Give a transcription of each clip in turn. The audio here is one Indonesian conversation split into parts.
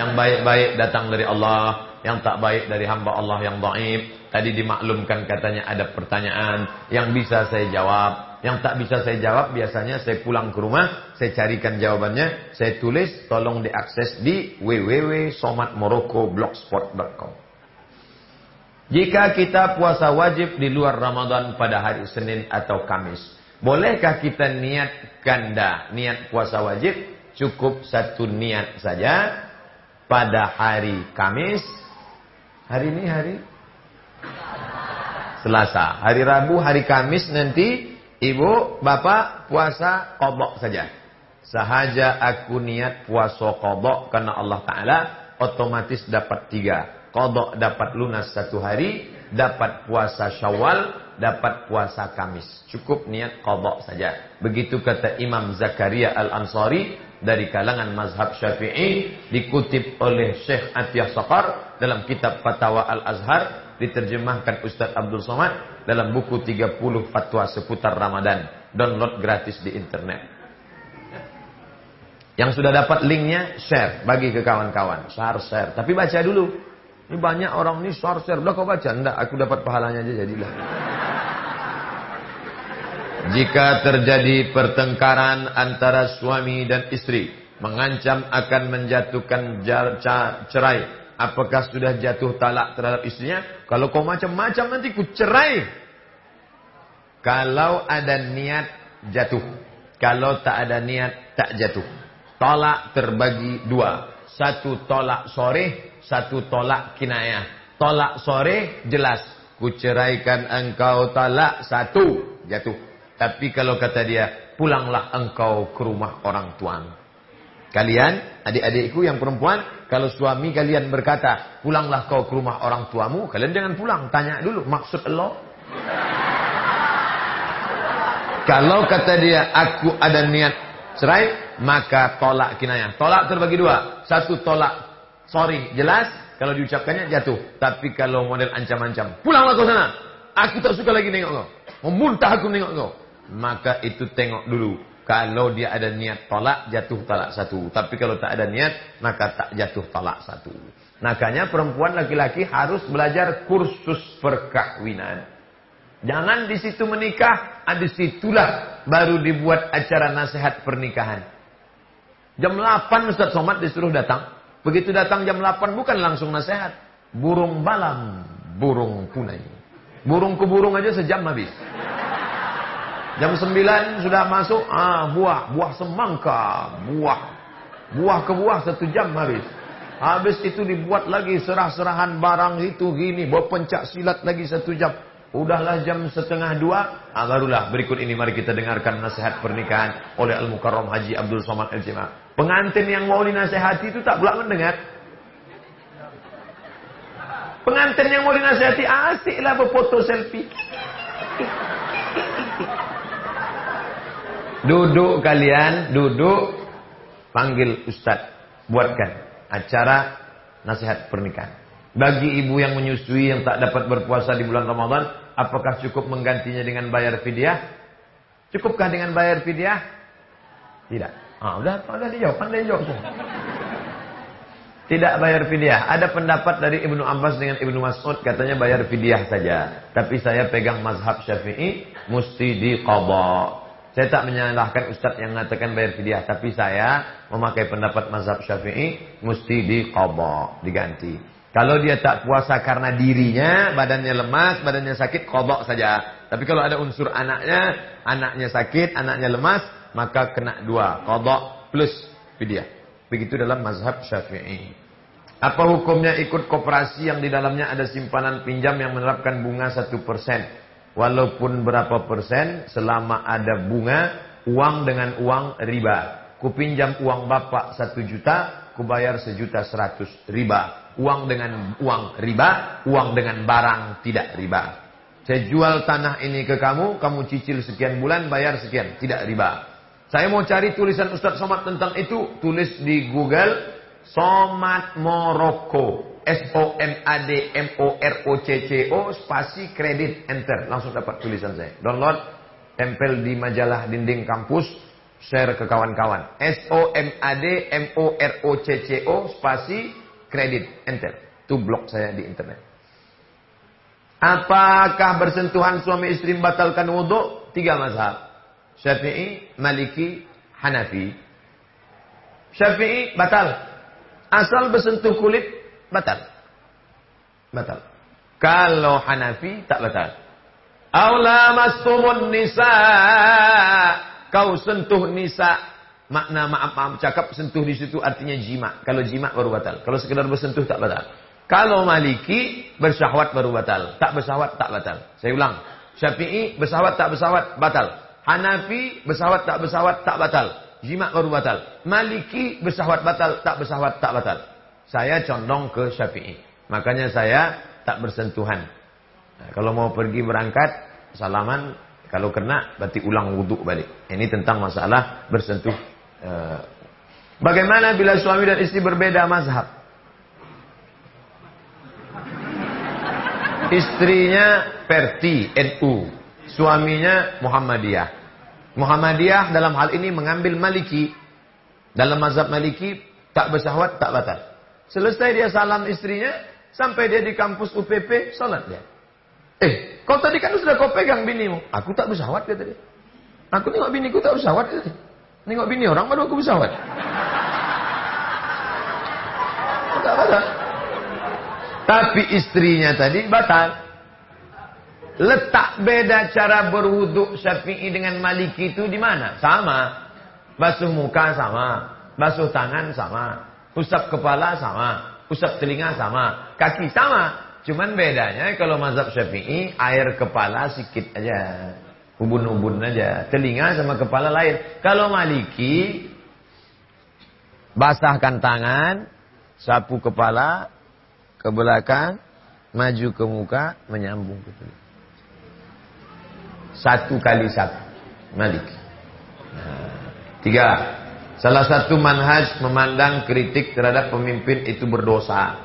Yang baik-baik datang dari Allah, yang tak baik dari hamba Allah yang dhaif. Tadi dimaklumkan katanya ada pertanyaan yang bisa saya jawab. Yang tak bisa saya jawab biasanya saya pulang ke rumah, saya carikan jawabannya, saya tulis, tolong diakses di www.somatmoroccoblogspot.com. Jika kita puasa wajib di luar Ramadan pada hari Senin atau Kamis, bolehkah kita niat ganda, niat puasa wajib? Cukup satu niat saja pada hari Kamis. Hari ini hari Selasa. Hari Rabu, hari Kamis nanti ibu, bapak puasa kodok saja. Sahaja aku niat puasa kodok karena Allah Ta'ala otomatis dapat tiga. Kodok dapat lunas satu hari, dapat puasa syawal, dapat puasa kamis. Cukup niat kodok saja. Begitu kata Imam Zakaria Al-Ansari, dari kalangan mazhab syafi'i dikutip oleh Syekh Atiyah Saqar dalam kitab Fatwa Al-Azhar diterjemahkan Ustaz Abdul Somad dalam buku 30 fatwa seputar Ramadan. Download gratis di internet. Yang sudah dapat linknya share. Bagi ke kawan-kawan. Share share. Tapi baca dulu ini banyak orang ini share udah kau baca enggak aku dapat pahalanya aja jadilah jika terjadi pertengkaran antara suami dan istri, mengancam akan menjatuhkan cerai, apakah sudah jatuh talak terhadap istrinya? Kalau kau macam-macam nanti ku cerai. Kalau ada niat jatuh, kalau tak ada niat tak jatuh. Tolak terbagi dua. Satu tolak sore, satu tolak kinayah. Tolak sore jelas, ku ceraikan engkau talak satu jatuh. Tapi kalau kata dia, pulanglah engkau ke rumah orang tuamu. Kalian, adik-adikku yang perempuan, kalau suami kalian berkata, pulanglah kau ke rumah orang tuamu, kalian jangan pulang. Tanya dulu, maksud Allah. Kalau kata dia, aku ada niat cerai, maka tolak kinayah. Tolak terbagi dua. Satu tolak, sorry, jelas. Kalau diucapkannya jatuh. Tapi kalau model ancam-ancam, pulanglah kau sana. Aku tak suka lagi nengok kau. Memuntah aku nengok kau maka itu tengok dulu. Kalau dia ada niat tolak, jatuh talak satu. Tapi kalau tak ada niat, maka tak jatuh talak satu. Makanya perempuan laki-laki harus belajar kursus perkahwinan. Jangan di situ menikah, ah, di situlah baru dibuat acara nasihat pernikahan. Jam 8 Ustaz Somad disuruh datang. Begitu datang jam 8 bukan langsung nasihat. Burung balam, burung punai. Burung ke burung aja sejam habis. Jam 9 sudah masuk, ah buah, buah semangka, buah. Buah ke buah satu jam habis. Habis itu dibuat lagi serah-serahan barang itu gini, bawa pencak silat lagi satu jam. Udahlah jam setengah dua, ah, barulah berikut ini mari kita dengarkan nasihat pernikahan oleh Al-Mukarram Haji Abdul Somad al Jemaah. Pengantin yang mau dinasehati itu tak pula mendengar. Pengantin yang mau dinasehati asiklah berfoto selfie. Duduk kalian, duduk. Panggil Ustadz. Buatkan acara nasihat pernikahan. Bagi ibu yang menyusui yang tak dapat berpuasa di bulan Ramadan, apakah cukup menggantinya dengan bayar fidyah? Cukupkah dengan bayar fidyah? Tidak. Ah, udah, udah dijawab, pandai jawab. Tidak bayar fidyah. Ada pendapat dari Ibnu Abbas dengan Ibnu Mas'ud katanya bayar fidyah saja. Tapi saya pegang mazhab Syafi'i mesti diqadha. Saya tak menyalahkan Ustadz yang mengatakan bayar fidyah. Tapi saya memakai pendapat mazhab syafi'i. Mesti diqobok, diganti. Kalau dia tak puasa karena dirinya, badannya lemas, badannya sakit, kobok saja. Tapi kalau ada unsur anaknya, anaknya sakit, anaknya lemas, maka kena dua. Kodok plus fidyah. Begitu dalam mazhab syafi'i. Apa hukumnya ikut koperasi yang di dalamnya ada simpanan pinjam yang menerapkan bunga satu persen? Walaupun berapa persen selama ada bunga, uang dengan uang riba. Ku pinjam uang bapak satu juta, ku bayar sejuta seratus riba. Uang dengan uang riba, uang dengan barang tidak riba. Saya jual tanah ini ke kamu, kamu cicil sekian bulan, bayar sekian, tidak riba. Saya mau cari tulisan Ustadz Somad tentang itu, tulis di Google, Somad Moroko. S-O-M-A-D-M-O-R-O-C-C-O spasi kredit enter. Langsung dapat tulisan saya. Download, tempel di majalah dinding kampus. Share ke kawan-kawan. S O M A D M O R O C C O spasi kredit. Enter. Itu blog saya di internet. Apakah bersentuhan suami istri membatalkan wudhu? Tiga mazhab. Syafi'i, Maliki, Hanafi. Syafi'i batal. Asal bersentuh kulit batal. Batal. Kalau Hanafi tak batal. Aula mastumun nisa. Kau sentuh nisa. Makna maaf maaf cakap sentuh di situ artinya jima. Kalau jima baru batal. Kalau sekedar bersentuh tak batal. Kalau Maliki bersyahwat baru batal. Tak bersyahwat tak batal. Saya ulang. Syafi'i bersyahwat tak bersyahwat batal. Hanafi bersyahwat tak bersyahwat tak batal. Jima baru batal. Maliki bersyahwat batal tak bersyahwat tak batal. Saya condong ke Syafi'i. Makanya saya tak bersentuhan. Nah, kalau mau pergi berangkat, salaman, kalau kena berarti ulang wudhu balik. Ini tentang masalah bersentuh. Eh, bagaimana bila suami dan istri berbeda mazhab? Istrinya Perti, NU. Suaminya Muhammadiyah. Muhammadiyah dalam hal ini mengambil Maliki. Dalam mazhab Maliki, tak bersahwat, tak batal. Selesai dia salam istrinya, sampai dia di kampus UPP, salat dia. Eh, kau tadi kan sudah kau pegang binimu. Aku tak bersahwat kata dia. Aku tengok biniku tak bersahwat kata dia. Nengok bini orang baru aku bersahwat. Tak batal. Tapi istrinya tadi batal. Letak beda cara berwuduk Syafi'i dengan Maliki itu di mana? Sama. Basuh muka sama. Basuh tangan sama. Usap kepala sama, usap telinga sama, kaki sama. Cuman bedanya kalau mazhab Syafi'i air kepala sedikit aja. Ubun-ubun aja. Telinga sama kepala lain. Kalau Maliki basahkan tangan, sapu kepala ke belakang, maju ke muka, menyambung ke telinga. Satu kali satu. Maliki. Nah, tiga. Salah satu manhaj memandang kritik terhadap pemimpin itu berdosa.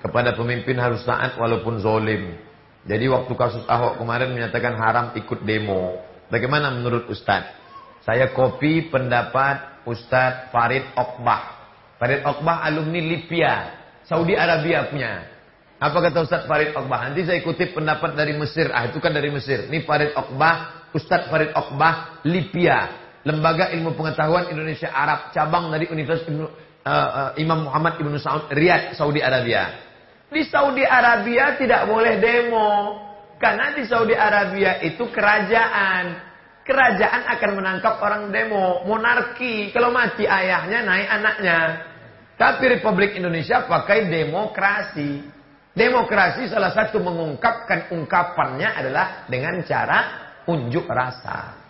Kepada pemimpin harus taat walaupun zolim. Jadi waktu kasus Ahok kemarin menyatakan haram ikut demo. Bagaimana menurut Ustadz? Saya kopi pendapat Ustadz Farid Okbah. Farid Okbah alumni Libya. Saudi Arabia punya. Apa kata Ustadz Farid Okbah? Nanti saya kutip pendapat dari Mesir. Ah itu kan dari Mesir. Ini Farid Okbah, Ustadz Farid Okbah, Libya. Lembaga Ilmu Pengetahuan Indonesia Arab cabang dari Universitas Ibnu, uh, uh, Imam Muhammad Ibnu Saud Riyadh Saudi Arabia. Di Saudi Arabia tidak boleh demo karena di Saudi Arabia itu kerajaan. Kerajaan akan menangkap orang demo, monarki. Kalau mati ayahnya naik anaknya. Tapi Republik Indonesia pakai demokrasi. Demokrasi salah satu mengungkapkan ungkapannya adalah dengan cara unjuk rasa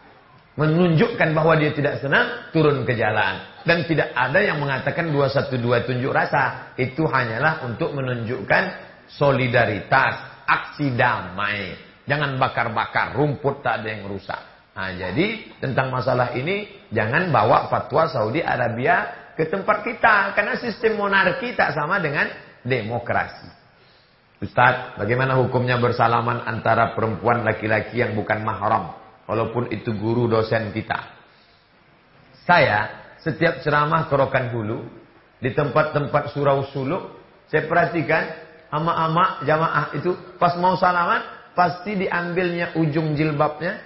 menunjukkan bahwa dia tidak senang, turun ke jalan. Dan tidak ada yang mengatakan 212 tunjuk rasa. Itu hanyalah untuk menunjukkan solidaritas, aksi damai. Jangan bakar-bakar, rumput tak ada yang rusak. Nah, jadi tentang masalah ini, jangan bawa fatwa Saudi Arabia ke tempat kita. Karena sistem monarki tak sama dengan demokrasi. Ustaz, bagaimana hukumnya bersalaman antara perempuan laki-laki yang bukan mahram? Walaupun itu guru dosen kita. Saya setiap ceramah kerokan hulu. Di tempat-tempat surau suluk. Saya perhatikan. Ama-ama jamaah itu. Pas mau salaman. Pasti diambilnya ujung jilbabnya.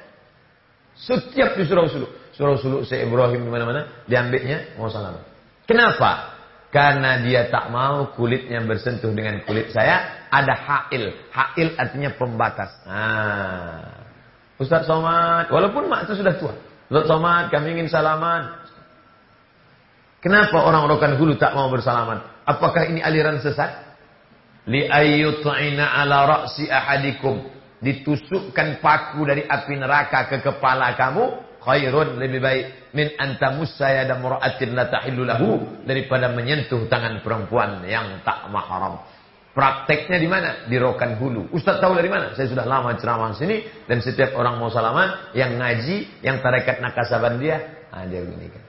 Setiap di surau suluk. Surau suluk saya Ibrahim di mana-mana. Diambilnya mau salaman. Kenapa? Karena dia tak mau kulitnya bersentuh dengan kulit saya. Ada ha'il. Ha'il artinya pembatas. Nah. Ustaz Somad, walaupun mak itu sudah tua. Ustaz Somad, kami ingin salaman. Kenapa orang rokan hulu tak mau bersalaman? Apakah ini aliran sesat? Li ayyut'ina ala ra'si ahadikum. Ditusukkan paku dari api neraka ke kepala kamu. Khairun lebih baik. Min antamus saya dan mura'atin la tahillu. Daripada menyentuh tangan perempuan yang tak mahram. Prakteknya di mana? Di Rokan Hulu. Ustaz tahu dari mana? Saya sudah lama ceramah sini dan setiap orang mau salaman, yang ngaji, yang tarekat Nakasabandia, ah dia begini kan.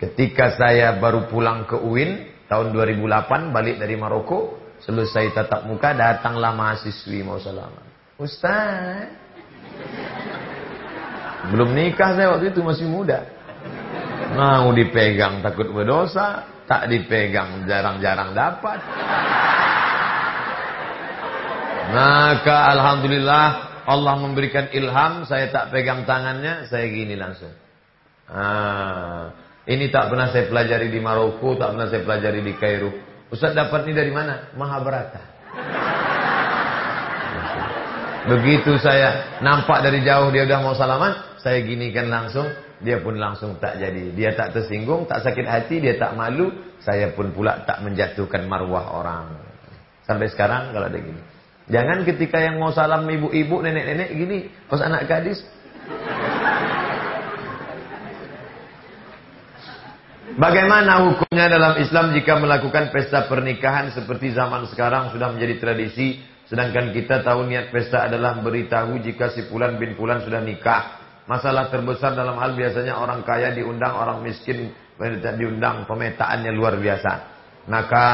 Ketika saya baru pulang ke UIN tahun 2008 balik dari Maroko, selesai tatap muka datanglah mahasiswi mau salaman. Ustaz, Belum nikah saya waktu itu masih muda. Mau dipegang takut berdosa, tak dipegang jarang-jarang dapat. Maka alhamdulillah Allah memberikan ilham, saya tak pegang tangannya, saya gini langsung. Ah, ini tak pernah saya pelajari di Maroko, tak pernah saya pelajari di Kairo. Ustaz dapat ini dari mana? Mahabharata. Begitu saya nampak dari jauh dia udah mau salaman, saya ginikan langsung, dia pun langsung tak jadi. Dia tak tersinggung, tak sakit hati, dia tak malu, saya pun pula tak menjatuhkan marwah orang. Sampai sekarang kalau ada gini. Jangan ketika yang mau salam ibu-ibu, nenek-nenek gini, pas anak gadis. Bagaimana hukumnya dalam Islam jika melakukan pesta pernikahan seperti zaman sekarang sudah menjadi tradisi, sedangkan kita tahu niat pesta adalah beritahu jika si Pulan bin Pulan sudah nikah. Masalah terbesar dalam hal biasanya orang kaya diundang, orang miskin diundang, pemetaannya luar biasa. Maka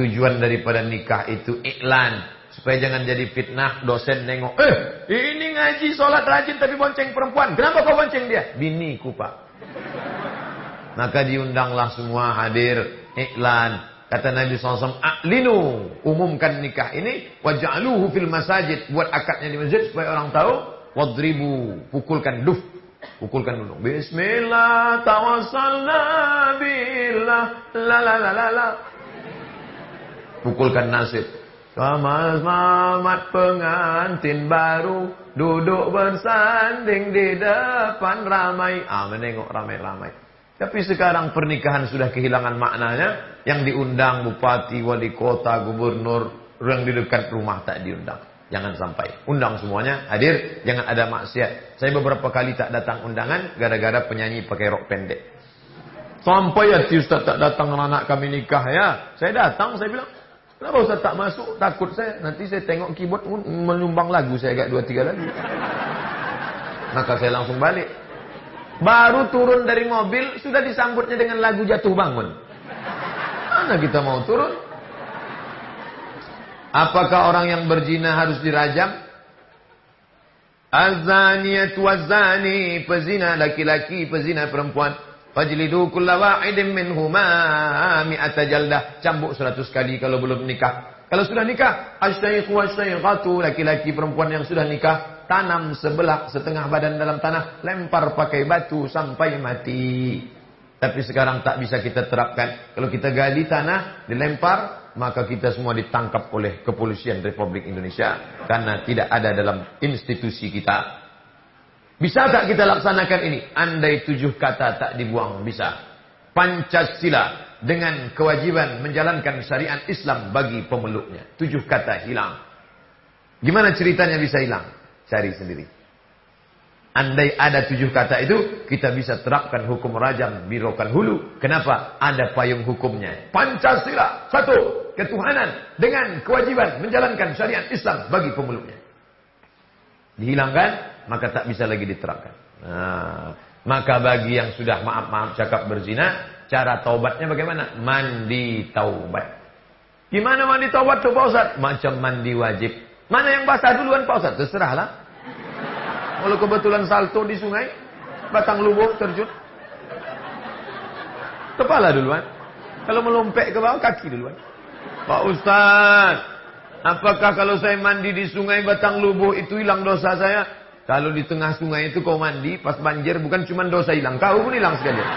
tujuan daripada nikah itu iklan, Supaya jangan jadi fitnah dosen nengok. Eh, ini ngaji sholat rajin tapi bonceng perempuan. Kenapa kau bonceng dia? Bini ku pak. Maka diundanglah semua hadir iklan. Kata Nabi SAW, Aklinu, umumkan nikah ini. Waja'aluhu fil masajid. Buat akadnya di masjid supaya orang tahu. Wadribu, pukulkan duf. Pukulkan dulu. Bismillah, tawassalna billah. La la la la la. Pukulkan nasib. Selamat pengantin baru Duduk bersanding di depan ramai Ah menengok ramai-ramai Tapi sekarang pernikahan sudah kehilangan maknanya Yang diundang bupati, wali kota, gubernur Yang di dekat rumah tak diundang Jangan sampai Undang semuanya hadir Jangan ada maksiat Saya beberapa kali tak datang undangan Gara-gara penyanyi pakai rok pendek Sampai ya Ustaz tak datang anak kami nikah ya Saya datang saya bilang Kenapa Ustaz tak masuk? Takut saya. Nanti saya tengok keyboard menyumbang lagu. Saya agak dua tiga lagu. Maka saya langsung balik. Baru turun dari mobil, sudah disambutnya dengan lagu jatuh bangun. Mana kita mau turun? Apakah orang yang berzina harus dirajam? Azaniyat wazani, pezina laki-laki, pezina perempuan. Fajlidu wa'idin minhuma mi'ata jaldah. Cambuk seratus kali kalau belum nikah. Kalau sudah nikah, asyaikhu asyaikhatu, laki-laki perempuan yang sudah nikah, tanam sebelah setengah badan dalam tanah, lempar pakai batu sampai mati. Tapi sekarang tak bisa kita terapkan. Kalau kita gali tanah, dilempar, maka kita semua ditangkap oleh kepolisian Republik Indonesia. Karena tidak ada dalam institusi kita. Bisa tak kita laksanakan ini? Andai tujuh kata tak dibuang, bisa. Pancasila dengan kewajiban menjalankan syariat Islam bagi pemeluknya. Tujuh kata hilang. Gimana ceritanya bisa hilang? Cari sendiri. Andai ada tujuh kata itu, kita bisa terapkan hukum rajam birokan hulu. Kenapa? Ada payung hukumnya. Pancasila. Satu. Ketuhanan. Dengan kewajiban menjalankan syariat Islam bagi pemeluknya. Dihilangkan, maka tak bisa lagi diterapkan. Nah, maka bagi yang sudah maaf-maaf cakap berzina, cara taubatnya bagaimana? Mandi taubat. Gimana mandi taubat tuh Pak Ustaz? Macam mandi wajib. Mana yang basah duluan Pak Ustaz? Terserahlah. Kalau kebetulan salto di sungai, batang lubuk terjun. Kepala duluan. Kalau melompek ke bawah, kaki duluan. Pak Ustaz, apakah kalau saya mandi di sungai batang lubuk itu hilang dosa saya? Kalau di tengah sungai itu kau mandi, pas banjir bukan cuma dosa hilang, kau pun hilang sekalian.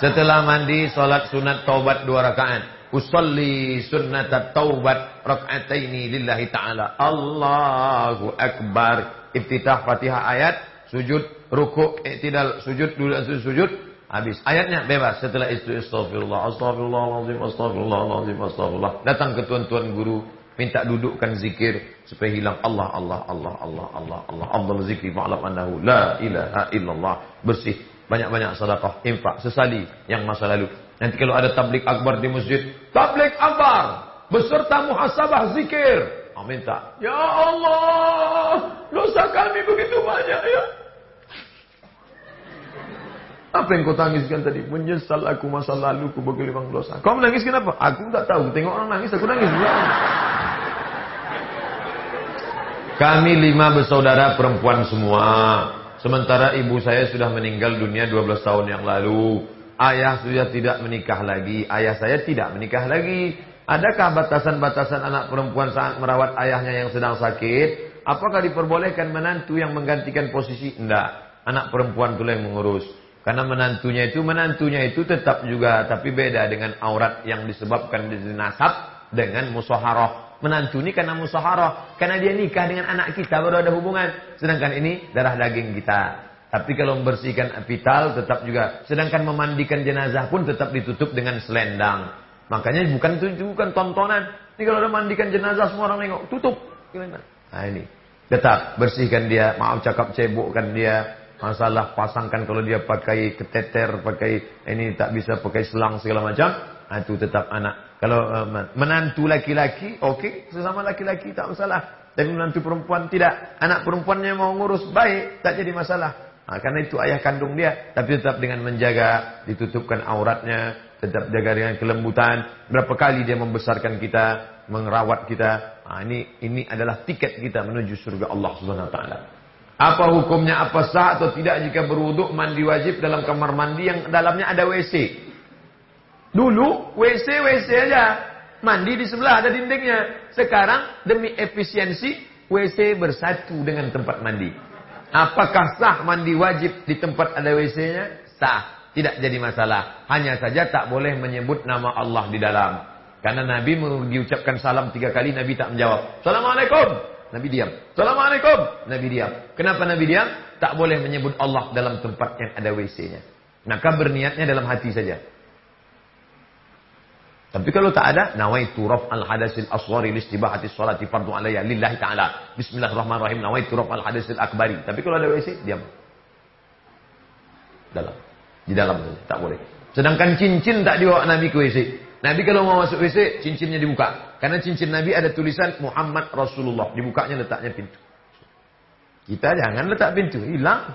Setelah mandi, salat sunat taubat dua rakaat. Usalli sunnat taubat raka'ataini lillahi ta'ala. Allahu Akbar. Iftitah Fatihah ayat, sujud, rukuk, iktidal, sujud, sujud, sujud. Habis. Ayatnya bebas. Setelah itu astagfirullah, astagfirullahaladzim, astagfirullahaladzim, astagfirullah. Datang ke tuan-tuan guru, minta dudukkan zikir supaya hilang Allah Allah Allah Allah Allah Allah. Allah zikri fa'lam annahu la ilaha illallah. Bersih. Banyak-banyak sedekah infak sesali yang masa lalu. Nanti kalau ada tablik akbar di masjid tablik akbar. Beserta muhasabah zikir. Minta. Ya Allah dosa kami begitu banyak ya apa yang kau tangiskan tadi? Menyesal aku masa lalu ku bagi limang dosa. Kau menangis kenapa? Aku tak tahu. Tengok orang nangis, aku nangis. Kami lima bersaudara perempuan semua. Sementara ibu saya sudah meninggal dunia 12 tahun yang lalu. Ayah sudah tidak menikah lagi. Ayah saya tidak menikah lagi. Adakah batasan-batasan anak perempuan saat merawat ayahnya yang sedang sakit? Apakah diperbolehkan menantu yang menggantikan posisi? Tidak. Anak perempuan itu yang mengurus. Karena menantunya itu, menantunya itu tetap juga, tapi beda dengan aurat yang disebabkan dari nasab dengan musaharah. Menantu ini karena musaharah, karena dia nikah dengan anak kita baru ada hubungan. Sedangkan ini darah daging kita. Tapi kalau membersihkan vital tetap juga. Sedangkan memandikan jenazah pun tetap ditutup dengan selendang. Makanya bukan itu bukan tontonan. Ini kalau ada mandikan jenazah semua orang nengok, tutup. Nah ini. Tetap bersihkan dia, maaf cakap cebokkan dia, Masalah pasangkan kalau dia pakai keteter, pakai ini tak bisa pakai selang segala macam. Nah, itu tetap anak. Kalau uh, menantu laki-laki, oke, sesama laki-laki tak masalah. Tapi menantu perempuan tidak. Anak perempuannya mau ngurus baik, tak jadi masalah. Nah, karena itu ayah kandung dia. Tapi tetap dengan menjaga, ditutupkan auratnya, tetap jaga dengan kelembutan. Berapa kali dia membesarkan kita, merawat kita. Nah, ini ini adalah tiket kita menuju surga Allah Subhanahu Wa Taala. Apa hukumnya apa sah atau tidak jika berwuduk mandi wajib dalam kamar mandi yang dalamnya ada WC? Dulu WC WC aja. Mandi di sebelah ada dindingnya. Sekarang demi efisiensi WC bersatu dengan tempat mandi. Apakah sah mandi wajib di tempat ada WC-nya? Sah. Tidak jadi masalah. Hanya saja tak boleh menyebut nama Allah di dalam. Karena Nabi mengucapkan salam tiga kali, Nabi tak menjawab. Assalamualaikum. Nabi diam. Assalamualaikum. Nabi diam. Kenapa Nabi diam? Tak boleh menyebut Allah dalam tempat yang ada WC-nya. Maka berniatnya dalam hati saja. Tapi kalau tak ada, nawaitu raf al hadasil aswari listibahati salati fardu alayya lillahi ta'ala. Bismillahirrahmanirrahim. Nawaitu raf al hadasil akbari. Tapi kalau ada WC, diam. Dalam. Di dalam tak boleh. Sedangkan cincin tak dibawa Nabi ke WC. Nabi kalau mau masuk WC, cincinnya dibuka. Karena cincin Nabi ada tulisan Muhammad Rasulullah. Dibukanya letaknya pintu. Kita jangan letak pintu, hilang.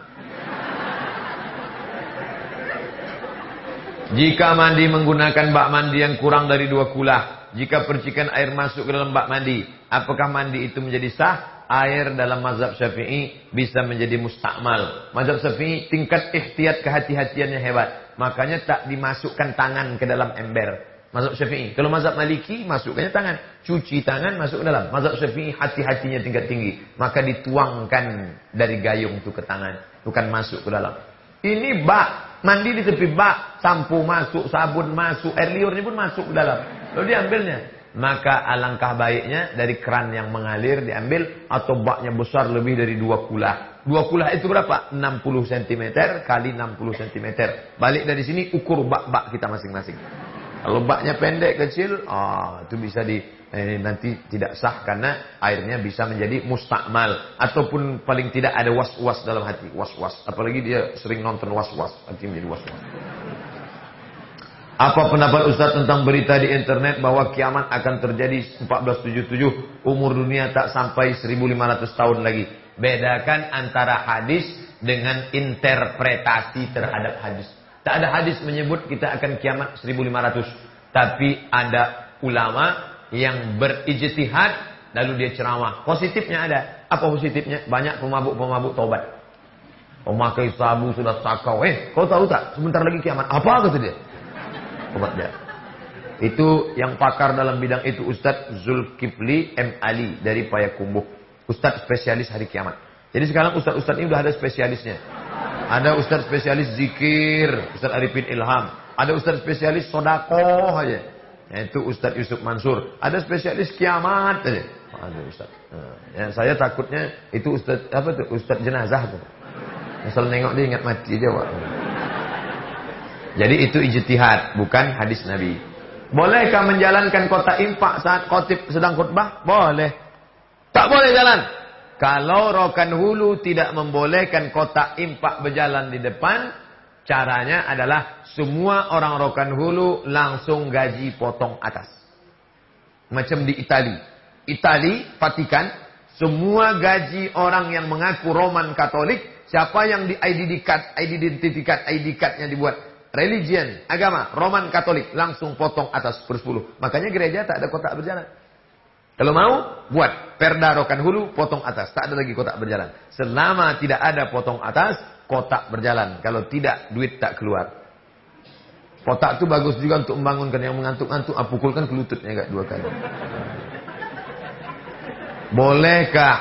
Jika mandi menggunakan bak mandi yang kurang dari dua kulah. Jika percikan air masuk ke dalam bak mandi. Apakah mandi itu menjadi sah? Air dalam mazhab syafi'i bisa menjadi mustakmal. Mazhab syafi'i tingkat ikhtiat kehati-hatiannya hebat. Makanya tak dimasukkan tangan ke dalam ember. Mazhab Syafi'i. Kalau mazhab Maliki masukkannya tangan, cuci tangan masuk ke dalam. Mazhab Syafi'i hati-hatinya tingkat tinggi, maka dituangkan dari gayung itu ke tangan, bukan masuk ke dalam. Ini bak, mandi di tepi bak, sampo masuk, sabun masuk, air liurnya pun masuk ke dalam. Lalu diambilnya. Maka alangkah baiknya dari keran yang mengalir diambil atau baknya besar lebih dari dua kulah. Dua kulah itu berapa? 60 cm kali 60 cm. Balik dari sini ukur bak-bak kita masing-masing. Kalau pendek kecil, ah itu bisa di eh, nanti tidak sah karena airnya bisa menjadi mustakmal ataupun paling tidak ada was-was dalam hati, was-was. Apalagi dia sering nonton was-was, hati menjadi was-was. Apa pendapat Ustaz tentang berita di internet bahwa kiamat akan terjadi 1477, umur dunia tak sampai 1500 tahun lagi. Bedakan antara hadis dengan interpretasi terhadap hadis. Tak ada hadis menyebut kita akan kiamat 1500. Tapi ada ulama yang berijtihad lalu dia ceramah. Positifnya ada. Apa positifnya? Banyak pemabuk-pemabuk tobat. Pemakai sabu sudah sakau. Eh, kau tahu tak? Sebentar lagi kiamat. Apa kata dia? Tobat dia. Itu yang pakar dalam bidang itu Ustadz Zulkifli M. Ali dari Payakumbuh. Ustadz spesialis hari kiamat. Jadi sekarang Ustadz-Ustadz ini udah ada spesialisnya. Ada ustaz spesialis zikir, Ustaz Arifin Ilham. Ada ustaz spesialis sodako aja. Yaitu Ustaz Yusuf Mansur. Ada spesialis kiamat aja. Ada ustaz. Nah, ya, saya takutnya itu ustaz apa tuh? Ustaz jenazah tuh. Asal nengok dia ingat mati aja Pak. Jadi itu ijtihad, bukan hadis Nabi. Bolehkah menjalankan kota impak saat khotib sedang khutbah? Boleh. Tak boleh jalan. Kalau rokan hulu tidak membolehkan kotak impak berjalan di depan, caranya adalah semua orang rokan hulu langsung gaji potong atas. Macam di Itali. Itali, Vatikan, semua gaji orang yang mengaku Roman Katolik, siapa yang di ID card, ID card, ID cardnya dibuat religion, agama, Roman Katolik, langsung potong atas per 10. Makanya gereja tak ada kotak berjalan. Kalau mau, buat perda rokan hulu, potong atas. Tak ada lagi kotak berjalan. Selama tidak ada potong atas, kotak berjalan. Kalau tidak, duit tak keluar. Kotak itu bagus juga untuk membangunkan yang mengantuk-ngantuk. Ah, pukulkan ke lututnya gak dua kali. Bolehkah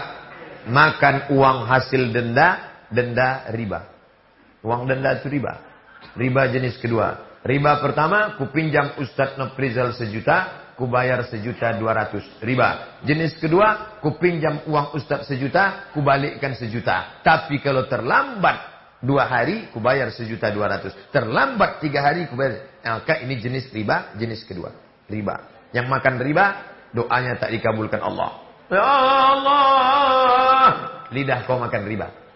makan uang hasil denda, denda riba? Uang denda itu riba. Riba jenis kedua. Riba pertama, kupinjam Ustadz Noprizal sejuta, ku bayar sejuta dua ratus riba. Jenis kedua, ku pinjam uang ustaz sejuta, ku balikkan sejuta. Tapi kalau terlambat dua hari, ku bayar sejuta dua ratus. Terlambat tiga hari, ku bayar. Maka ini jenis riba, jenis kedua. Riba. Yang makan riba, doanya tak dikabulkan Allah. Ya Allah. Lidah kau makan riba.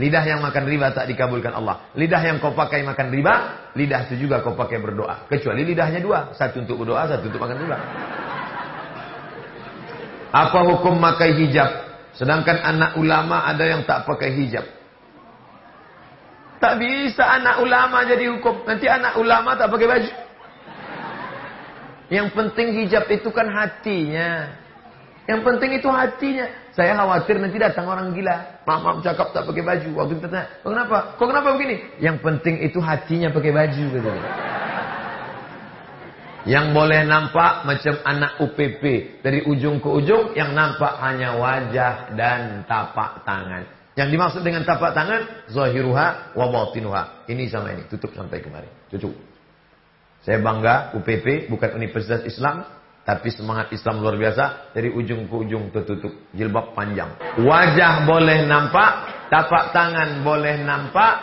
Lidah yang makan riba tak dikabulkan Allah. Lidah yang kau pakai makan riba, lidah itu juga kau pakai berdoa. Kecuali lidahnya dua. Satu untuk berdoa, satu untuk makan riba. Apa hukum pakai hijab? Sedangkan anak ulama ada yang tak pakai hijab. Tak bisa anak ulama jadi hukum. Nanti anak ulama tak pakai baju. Yang penting hijab itu kan hatinya. Yang penting itu hatinya. Saya khawatir nanti datang orang gila. Maaf, maaf cakap tak pakai baju. Waktu kita tanya, kok kenapa? Kok kenapa begini? Yang penting itu hatinya pakai baju. Gitu. Yang boleh nampak macam anak UPP. Dari ujung ke ujung, yang nampak hanya wajah dan tapak tangan. Yang dimaksud dengan tapak tangan, zahiruha wa batinuha. Ini sama ini, tutup sampai kemarin. Cucu. Saya bangga UPP bukan Universitas Islam, tapi semangat Islam luar biasa dari ujung ke ujung tertutup jilbab panjang. Wajah boleh nampak, tapak tangan boleh nampak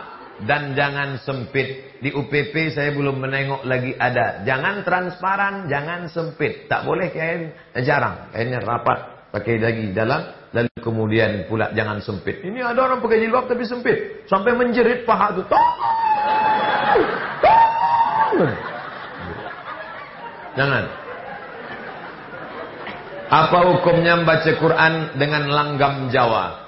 dan jangan sempit. Di UPP saya belum menengok lagi ada. Jangan transparan, jangan sempit. Tak boleh kain eh, jarang. Kainnya rapat, pakai lagi dalam lalu kemudian pula jangan sempit. Ini ada orang pakai jilbab tapi sempit sampai menjerit paha itu. Jangan. Apa hukumnya membaca Quran dengan langgam Jawa?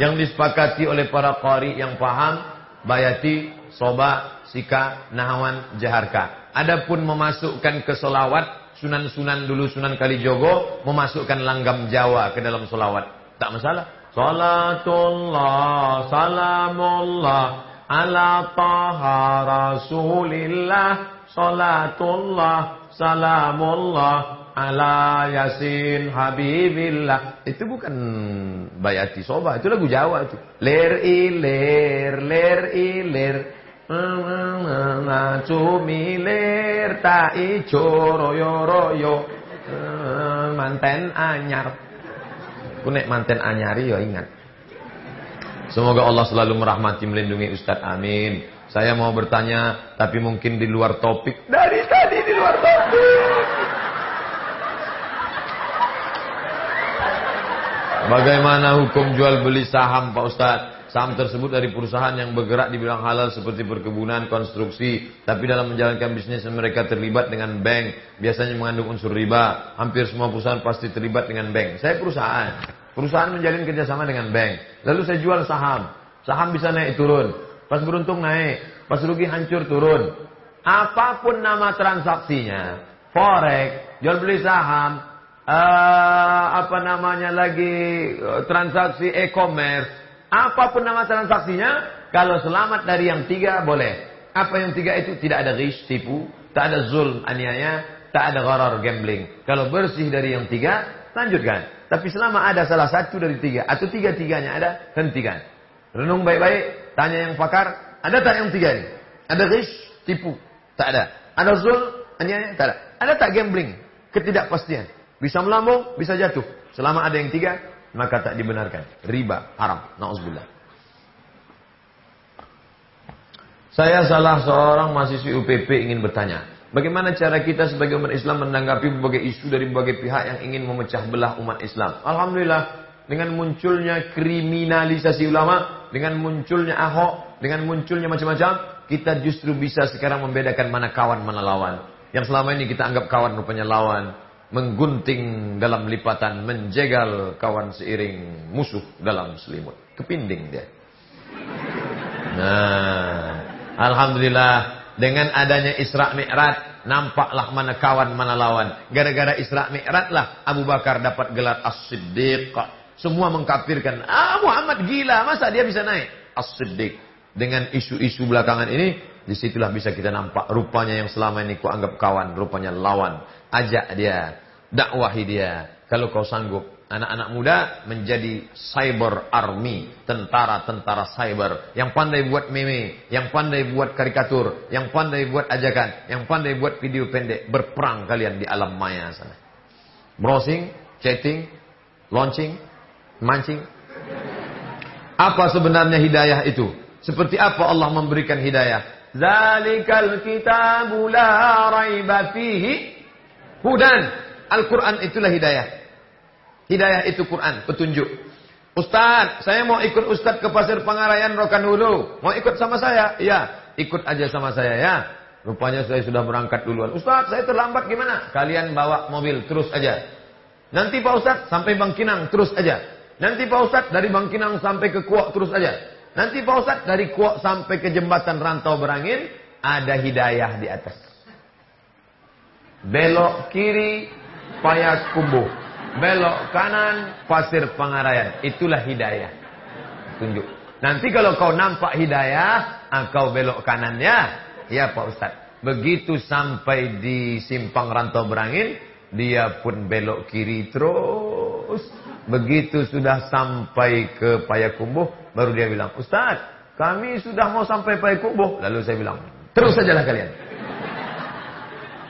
Yang disepakati oleh para qari yang paham, bayati, soba, sika, nahawan, jaharka. Adapun memasukkan ke solawat, sunan-sunan dulu sunan Kalijogo, memasukkan langgam Jawa ke dalam solawat. Tak masalah. Salatullah, salamullah, ala taha rasulillah, salatullah, salamullah, ala yasin habibillah. Itu bukan bayati soba, itu lagu Jawa itu. Ler iler, ler iler. Cumi ler ta ijo royo royo. Manten anyar. Kunek manten anyari ya ingat. Semoga Allah selalu merahmati melindungi Ustadz. Amin. Saya mau bertanya, tapi mungkin di luar topik. Dari tadi di luar topik. Bagaimana hukum jual beli saham Pak Ustaz? Saham tersebut dari perusahaan yang bergerak di bidang halal seperti perkebunan, konstruksi. Tapi dalam menjalankan bisnis mereka terlibat dengan bank. Biasanya mengandung unsur riba. Hampir semua perusahaan pasti terlibat dengan bank. Saya perusahaan. Perusahaan menjalin kerjasama dengan bank. Lalu saya jual saham. Saham bisa naik turun. Pas beruntung naik. Pas rugi hancur turun. Apa pun nama transaksinya. Forex, jual beli saham, uh, apa namanya lagi uh, transaksi e-commerce, apa pun nama transaksinya, kalau selamat dari yang tiga boleh. Apa yang tiga itu tidak ada risk tipu, tak ada zulm aniaya, tak ada gharar gambling. Kalau bersih dari yang tiga, lanjutkan. Tapi selama ada salah satu dari tiga atau tiga-tiganya ada, hentikan. Renung baik-baik, tanya yang pakar, ada tak yang tiga ini? Ada risk tipu? Tak ada. Ada zulm aniaya? Tak ada. Ada tak gambling? Ketidakpastian. Bisa melambung, bisa jatuh. Selama ada yang tiga, maka tak dibenarkan. Riba, haram. Na'udzubillah. Saya salah seorang mahasiswi UPP ingin bertanya. Bagaimana cara kita sebagai umat Islam menanggapi berbagai isu dari berbagai pihak yang ingin memecah belah umat Islam? Alhamdulillah, dengan munculnya kriminalisasi ulama, dengan munculnya ahok, dengan munculnya macam-macam, kita justru bisa sekarang membedakan mana kawan, mana lawan. Yang selama ini kita anggap kawan rupanya lawan menggunting dalam lipatan, menjegal kawan seiring musuh dalam selimut. Kepinding dia. Nah, Alhamdulillah dengan adanya Isra Mi'raj Nampaklah mana kawan, mana lawan. Gara-gara Isra Mi'raj lah Abu Bakar dapat gelar As-Siddiq. Semua mengkafirkan. Ah Muhammad gila, masa dia bisa naik? As-Siddiq. Dengan isu-isu belakangan ini, di situlah bisa kita nampak. Rupanya yang selama ini ku anggap kawan, rupanya lawan. Ajak dia, dakwahi dia. Kalau kau sanggup, anak-anak muda menjadi cyber army, tentara-tentara cyber yang pandai buat meme, yang pandai buat karikatur, yang pandai buat ajakan, yang pandai buat video pendek, berperang kalian di alam maya sana. Browsing, chatting, launching, mancing. Apa sebenarnya hidayah itu? Seperti apa Allah memberikan hidayah? Zalikal kitabu la raiba fihi hudan. Al-Quran itulah hidayah. Hidayah itu Quran, petunjuk. Ustaz, saya mau ikut Ustaz ke Pasir Pangarayan Rokan Hulu. Mau ikut sama saya? Iya, ikut aja sama saya ya. Rupanya saya sudah berangkat duluan. Ustaz, saya terlambat gimana? Kalian bawa mobil, terus aja. Nanti Pak Ustaz, sampai Bangkinang, terus aja. Nanti Pak Ustaz, dari Bangkinang sampai ke Kuok, terus aja. Nanti Pak Ustaz, dari Kuok sampai ke jembatan Rantau Berangin, ada hidayah di atas. Belok kiri, Payakumbuh belok kanan, pasir pengarayan. Itulah hidayah. Tunjuk. Nanti kalau kau nampak hidayah, ah, kau belok kanannya, ya Pak Ustaz. Begitu sampai di simpang rantau berangin, dia pun belok kiri terus. Begitu sudah sampai ke Payakumbuh, baru dia bilang, Ustaz, kami sudah mau sampai Payakumbuh. Lalu saya bilang, terus sajalah kalian.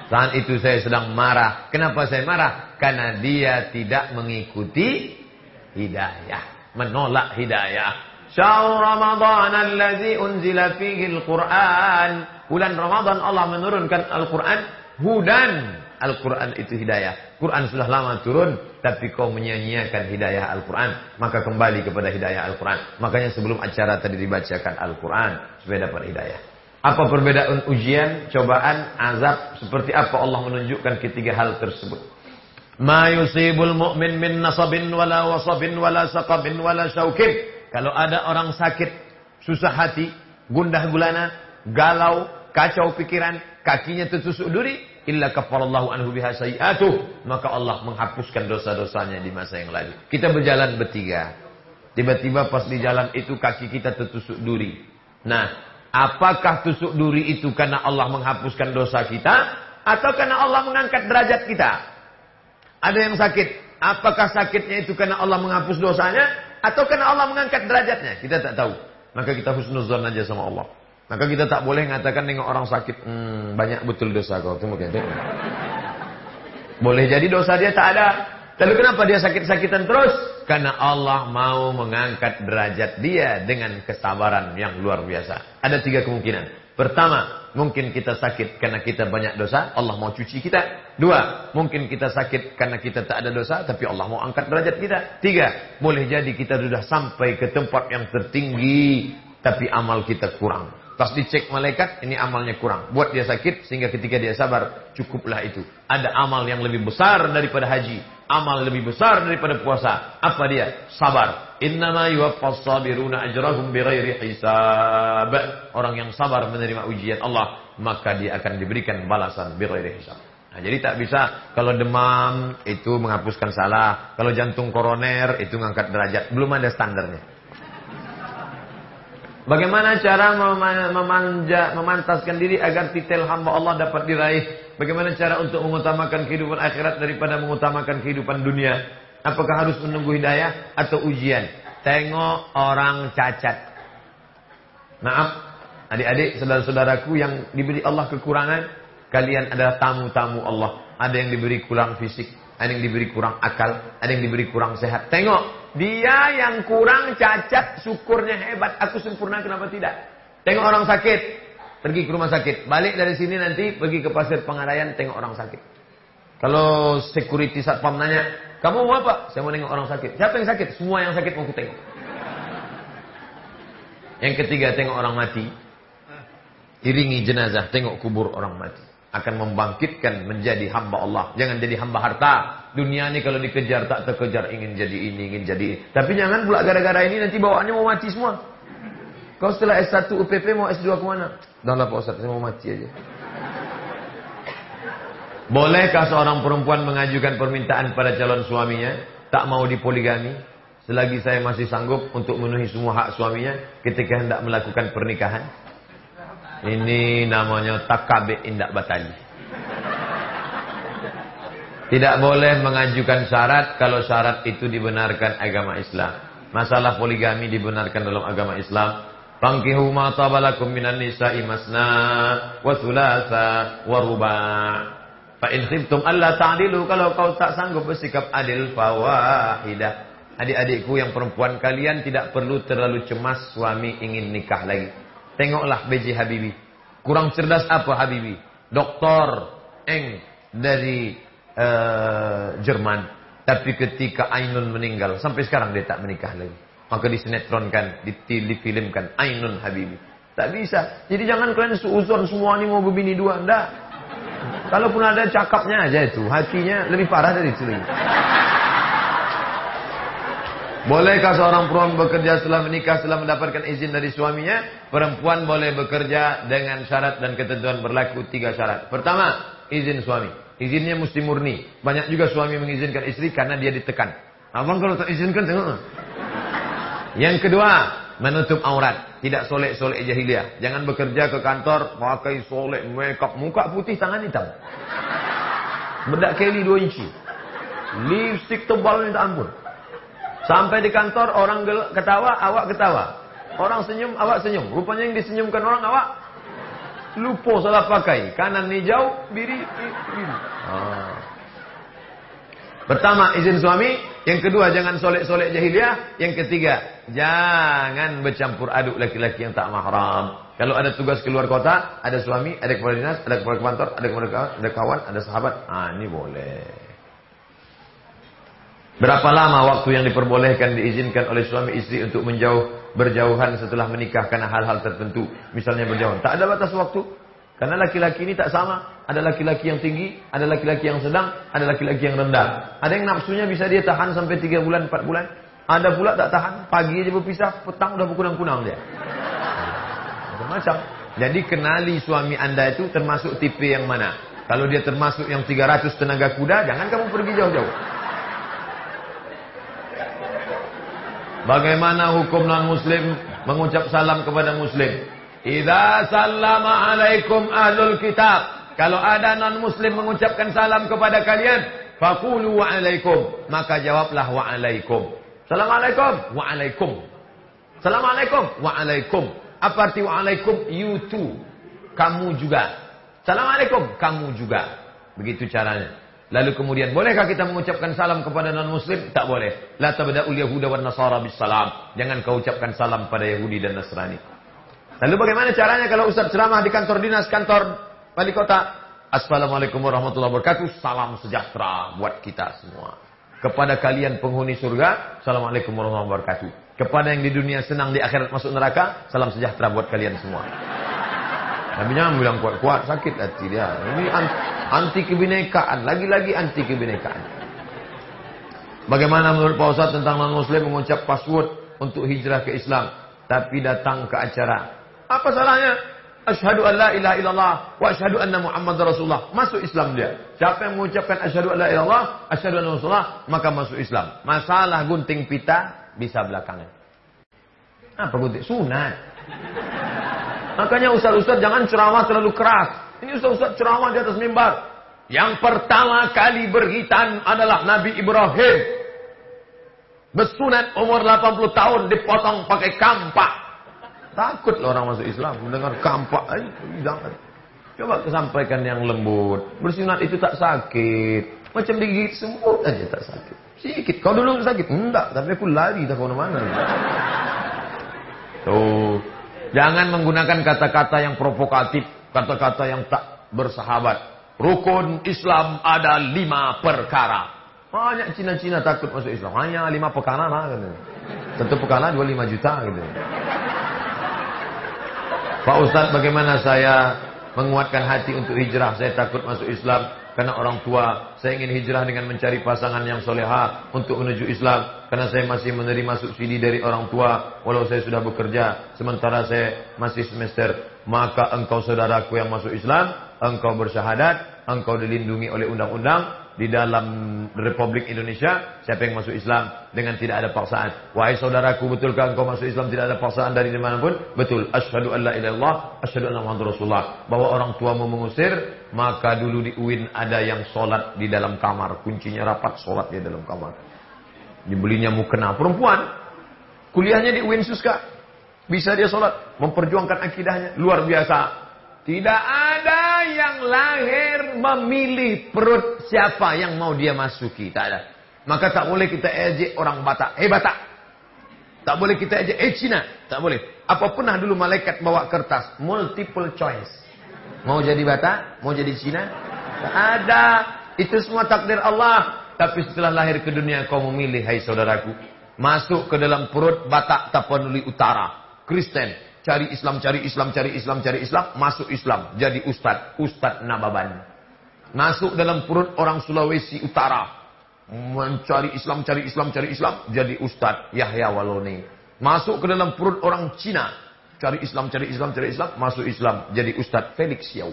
Saat itu saya sedang marah. Kenapa saya marah? Karena dia tidak mengikuti hidayah. Menolak hidayah. Syahr Ramadan allazi unzila fihi al-Quran. Bulan Ramadan Allah menurunkan Al-Quran. Hudan. Al-Quran itu hidayah. Quran sudah lama turun. Tapi kau menyanyiakan hidayah Al-Quran. Maka kembali kepada hidayah Al-Quran. Makanya sebelum acara tadi dibacakan Al-Quran. Supaya dapat hidayah. Apa perbedaan ujian, cobaan, azab? Seperti apa Allah menunjukkan ketiga hal tersebut? Ma yusibul mu'min min nasabin wala wasabin wala saqabin wala syaukin. Kalau ada orang sakit, susah hati, gundah gulana, galau, kacau pikiran, kakinya tertusuk duri, illa kafarallahu anhu biha sayiatuh. Maka Allah menghapuskan dosa-dosanya di masa yang lalu. Kita berjalan bertiga. Tiba-tiba pas di jalan itu kaki kita tertusuk duri. Nah, Apakah tusuk duri itu karena Allah menghapuskan dosa kita atau karena Allah mengangkat derajat kita? Ada yang sakit. Apakah sakitnya itu karena Allah menghapus dosanya atau karena Allah mengangkat derajatnya? Kita tak tahu. Maka kita husnuzon aja sama Allah. Maka kita tak boleh mengatakan nengok orang sakit, hmm, banyak betul dosa kau. Boleh jadi dosa dia tak ada. Lalu kenapa dia sakit-sakitan terus? Karena Allah mau mengangkat derajat dia dengan kesabaran yang luar biasa. Ada tiga kemungkinan. Pertama, mungkin kita sakit karena kita banyak dosa, Allah mau cuci kita. Dua, mungkin kita sakit karena kita tak ada dosa, tapi Allah mau angkat derajat kita. Tiga, boleh jadi kita sudah sampai ke tempat yang tertinggi, tapi amal kita kurang. Pas dicek malaikat, ini amalnya kurang. Buat dia sakit, sehingga ketika dia sabar, cukuplah itu. Ada amal yang lebih besar daripada haji. Amal lebih besar daripada puasa. Apa dia? Sabar. Innama yuwaffas sabiruna ajrahum bighairi hisab. Orang yang sabar menerima ujian Allah, maka dia akan diberikan balasan bighairi hisab. Nah, jadi tak bisa kalau demam itu menghapuskan salah, kalau jantung koroner itu mengangkat derajat, belum ada standarnya. Bagaimana cara memanja, memantaskan diri agar titel hamba Allah dapat diraih? Bagaimana cara untuk mengutamakan kehidupan akhirat daripada mengutamakan kehidupan dunia? Apakah harus menunggu hidayah atau ujian? Tengok orang cacat. Maaf, adik-adik, saudara-saudaraku yang diberi Allah kekurangan, kalian adalah tamu-tamu Allah. Ada yang diberi kurang fisik, ada yang diberi kurang akal, ada yang diberi kurang sehat. Tengok, dia yang kurang cacat, syukurnya hebat. Aku sempurna, kenapa tidak? Tengok orang sakit, pergi ke rumah sakit. Balik dari sini nanti pergi ke pasir pengarayan, tengok orang sakit. Kalau security satpam nanya, kamu mau apa? Saya mau nengok orang sakit. Siapa yang sakit? Semua yang sakit mau aku tengok. Yang ketiga, tengok orang mati. Iringi jenazah, tengok kubur orang mati akan membangkitkan menjadi hamba Allah. Jangan jadi hamba harta. Dunia ini kalau dikejar tak terkejar ingin jadi ini, ingin jadi ini. Tapi jangan pula gara-gara ini nanti bawaannya mau mati semua. Kau setelah S1 UPP mau S2 ke mana? Dah lah Pak Ustaz, saya mau mati aja. Bolehkah seorang perempuan mengajukan permintaan pada calon suaminya tak mau dipoligami selagi saya masih sanggup untuk memenuhi semua hak suaminya ketika hendak melakukan pernikahan? Ini namanya takabe indak batali. Tidak boleh mengajukan syarat kalau syarat itu dibenarkan agama Islam. Masalah poligami dibenarkan dalam agama Islam. Fankihu ma tabalakum minan nisa'i masna wa thulatha wa ruba'. Fa in khiftum alla ta'dilu kalau kau tak sanggup bersikap adil fawahidah. Adik-adikku yang perempuan kalian tidak perlu terlalu cemas suami ingin nikah lagi. Tengoklah BJ Habibi. Kurang cerdas apa Habibi? Doktor Eng dari uh, Jerman. Tapi ketika Ainun meninggal, sampai sekarang dia tak menikah lagi. Maka disinetronkan, difilmkan Ainun Habibi. Tak bisa. Jadi jangan kalian seuzon semua ini mau berbini dua. Enggak. Kalaupun ada cakapnya aja itu, hatinya lebih parah dari itu. Bolehkah seorang perempuan bekerja setelah menikah setelah mendapatkan izin dari suaminya? Perempuan boleh bekerja dengan syarat dan ketentuan berlaku tiga syarat. Pertama, izin suami. Izinnya mesti murni. Banyak juga suami mengizinkan istri karena dia ditekan. Abang kalau tak izinkan tengok. Yang kedua, menutup aurat, tidak solek-solek jahiliah. Jangan bekerja ke kantor pakai solek, makeup, muka putih, tangan hitam. Bedak Kelly 2 inci. Lipstick tebal minta ampun. Sampai di kantor orang ketawa, awak ketawa. Orang senyum, awak senyum. Rupanya yang disenyumkan orang awak lupa salah pakai. Kanan hijau, biri, biru. Ah. Pertama, izin suami. Yang kedua, jangan solek-solek jahiliyah. Yang ketiga, jangan bercampur aduk laki-laki yang tak mahram. Kalau ada tugas keluar kota, ada suami, ada kepala dinas, ada kepala kantor, ada kepala kawan, ada kawan, ada sahabat. Ah, ini boleh. Berapa lama waktu yang diperbolehkan diizinkan oleh suami istri untuk menjauh berjauhan setelah menikah karena hal-hal tertentu, misalnya berjauhan. Tak ada batas waktu. Karena laki-laki ini tak sama. Ada laki-laki yang tinggi, ada laki-laki yang sedang, ada laki-laki yang rendah. Ada yang nafsunya bisa dia tahan sampai 3 bulan, 4 bulan. Ada pula tak tahan, pagi aja berpisah, petang udah berkunang-kunang dia. Macam-macam. Jadi kenali suami anda itu termasuk tipe yang mana. Kalau dia termasuk yang 300 tenaga kuda, jangan kamu pergi jauh-jauh. Bagaimana hukum non-muslim mengucap salam kepada muslim? Idza sallama alaikum ahlul kitab. Kalau ada non-muslim mengucapkan salam kepada kalian, faqulu wa alaikum. Maka jawablah wa alaikum. Assalamualaikum wa alaikum. Assalamualaikum wa alaikum. Apa arti wa alaikum? You too. Kamu juga. Assalamualaikum. Kamu juga. Begitu caranya. Lalu kemudian, bolehkah kita mengucapkan salam kepada non-muslim? Tak boleh. La tabda'ul yahuda wa nasara bis salam. Jangan kau ucapkan salam pada Yahudi dan Nasrani. Lalu bagaimana caranya kalau Ustaz ceramah di kantor dinas, kantor wali kota? Assalamualaikum warahmatullahi wabarakatuh. Salam sejahtera buat kita semua. Kepada kalian penghuni surga, Assalamualaikum warahmatullahi wabarakatuh. Kepada yang di dunia senang di akhirat masuk neraka, salam sejahtera buat kalian semua. Nabi jangan bilang kuat-kuat, sakit hati dia. Ini anti kebinekaan, lagi-lagi anti kebinekaan. Bagaimana menurut Pak Ustaz tentang non-muslim mengucap password untuk hijrah ke Islam, tapi datang ke acara apa salahnya? Asyhadu an la ilaha illallah wa asyhadu anna Muhammad Rasulullah. Masuk Islam dia. Siapa yang mengucapkan asyhadu an la ilallah, asyhadu anna Rasulullah, maka masuk Islam. Masalah gunting pita bisa belakangan. Apa gunting? Sunat. Makanya ustaz-ustaz jangan ceramah terlalu keras. Ini ustaz-ustaz ceramah di atas mimbar. Yang pertama kali berhitan adalah Nabi Ibrahim. Bersunat umur 80 tahun dipotong pakai kampak. Takut orang masuk Islam mendengar kampak aja, jangan. Coba kesampaikan yang lembut. Bersunat itu tak sakit. Macam digigit semut aja tak sakit. Sikit. Kau dulu sakit? Enggak, tapi aku lari tak ke mana-mana. Tuh. Jangan menggunakan kata-kata yang provokatif. Kata-kata yang tak bersahabat. Rukun Islam ada lima perkara. Banyak Cina-Cina takut masuk Islam. Hanya lima perkara lah. Tentu perkara dua lima juta gitu. Pak Ustadz bagaimana saya menguatkan hati untuk hijrah. Saya takut masuk Islam karena orang tua. Saya ingin hijrah dengan mencari pasangan yang soleha untuk menuju Islam. Karena saya masih menerima subsidi dari orang tua. Walau saya sudah bekerja. Sementara saya masih semester. Maka engkau saudaraku yang masuk Islam. Engkau bersyahadat, engkau dilindungi oleh undang-undang, di dalam Republik Indonesia, siapa yang masuk Islam dengan tidak ada paksaan. Wahai saudaraku, betulkah engkau masuk Islam tidak ada paksaan dari di mana pun? Betul. Asyhadu an la ilaha asyhadu anna Muhammad Rasulullah. Bahwa orang tua mau mengusir, maka dulu di UIN ada yang sholat di dalam kamar. Kuncinya rapat, sholat di dalam kamar. Dibelinya mukena perempuan. Kuliahnya di UIN Suska. Bisa dia sholat. Memperjuangkan akidahnya. Luar biasa. Tidak ada yang lahir memilih perut siapa yang mau dia masuki. Tak ada. Maka tak boleh kita ejek orang Batak. Eh Batak. Tak boleh kita ejek. Eh Cina. Tak boleh. Apa pernah dulu malaikat bawa kertas? Multiple choice. Mau jadi Batak? Mau jadi Cina? Tak ada. Itu semua takdir Allah. Tapi setelah lahir ke dunia kau memilih hai saudaraku. Masuk ke dalam perut Batak Tapanuli Utara. Kristen cari Islam, cari Islam, cari Islam, cari Islam, masuk Islam, jadi ustad, ustad Nababan. Masuk dalam perut orang Sulawesi Utara, mencari Islam, cari Islam, cari Islam, jadi ustad Yahya Waloni. Masuk ke dalam perut orang Cina, cari Islam, cari Islam, cari Islam, masuk Islam, jadi ustad Felix Xiao.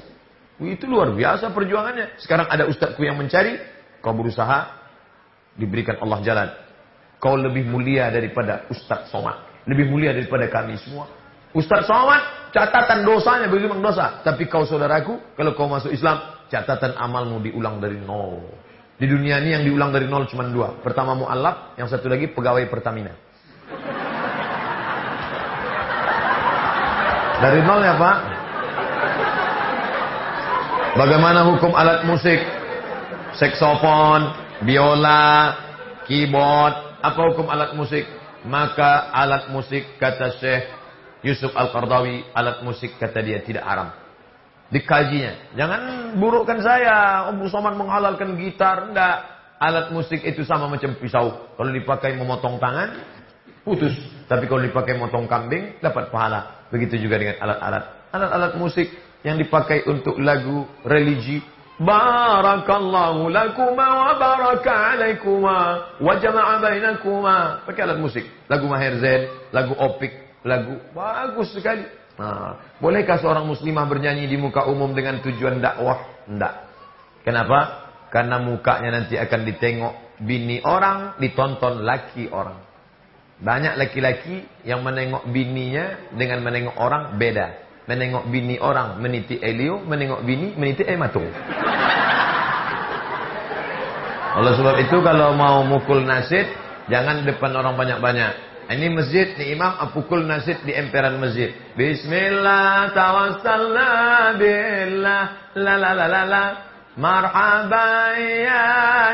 Itu luar biasa perjuangannya. Sekarang ada ustadku yang mencari, kau berusaha, diberikan Allah jalan. Kau lebih mulia daripada Ustadz Somad. Lebih mulia daripada kami semua. Ustaz Somad, catatan dosanya bagaimana dosa. Tapi kau saudaraku, kalau kau masuk Islam, catatan amalmu diulang dari nol. Di dunia ini yang diulang dari nol cuma dua. Pertama mu'alaf, yang satu lagi pegawai Pertamina. Dari nol ya Pak. Bagaimana hukum alat musik? Seksofon, biola, keyboard. Apa hukum alat musik? Maka alat musik kata Syekh Yusuf Al-Qardawi alat musik kata dia tidak haram. Dikajinya. Jangan burukkan saya. Abu Somad menghalalkan gitar. Enggak. Alat musik itu sama macam pisau. Kalau dipakai memotong tangan, putus. Tapi kalau dipakai memotong kambing, dapat pahala. Begitu juga dengan alat-alat. Alat-alat musik yang dipakai untuk lagu religi. Barakallahu lakuma wa baraka alaikuma wa jama'a bainakuma. Pakai alat musik. Lagu Maher Zain, lagu Opik, lagu bagus sekali. Nah, bolehkah seorang muslimah bernyanyi di muka umum dengan tujuan dakwah? Tidak. Kenapa? Karena mukanya nanti akan ditengok bini orang, ditonton laki orang. Banyak laki-laki yang menengok bininya dengan menengok orang beda. Menengok bini orang meniti Elio, menengok bini meniti Ematung. Oleh sebab itu kalau mau mukul nasid, jangan depan orang banyak-banyak. Ini masjid, ni imam pukul nasid di emperan masjid. Bismillah tawassalna billah la la la la la marhaban ya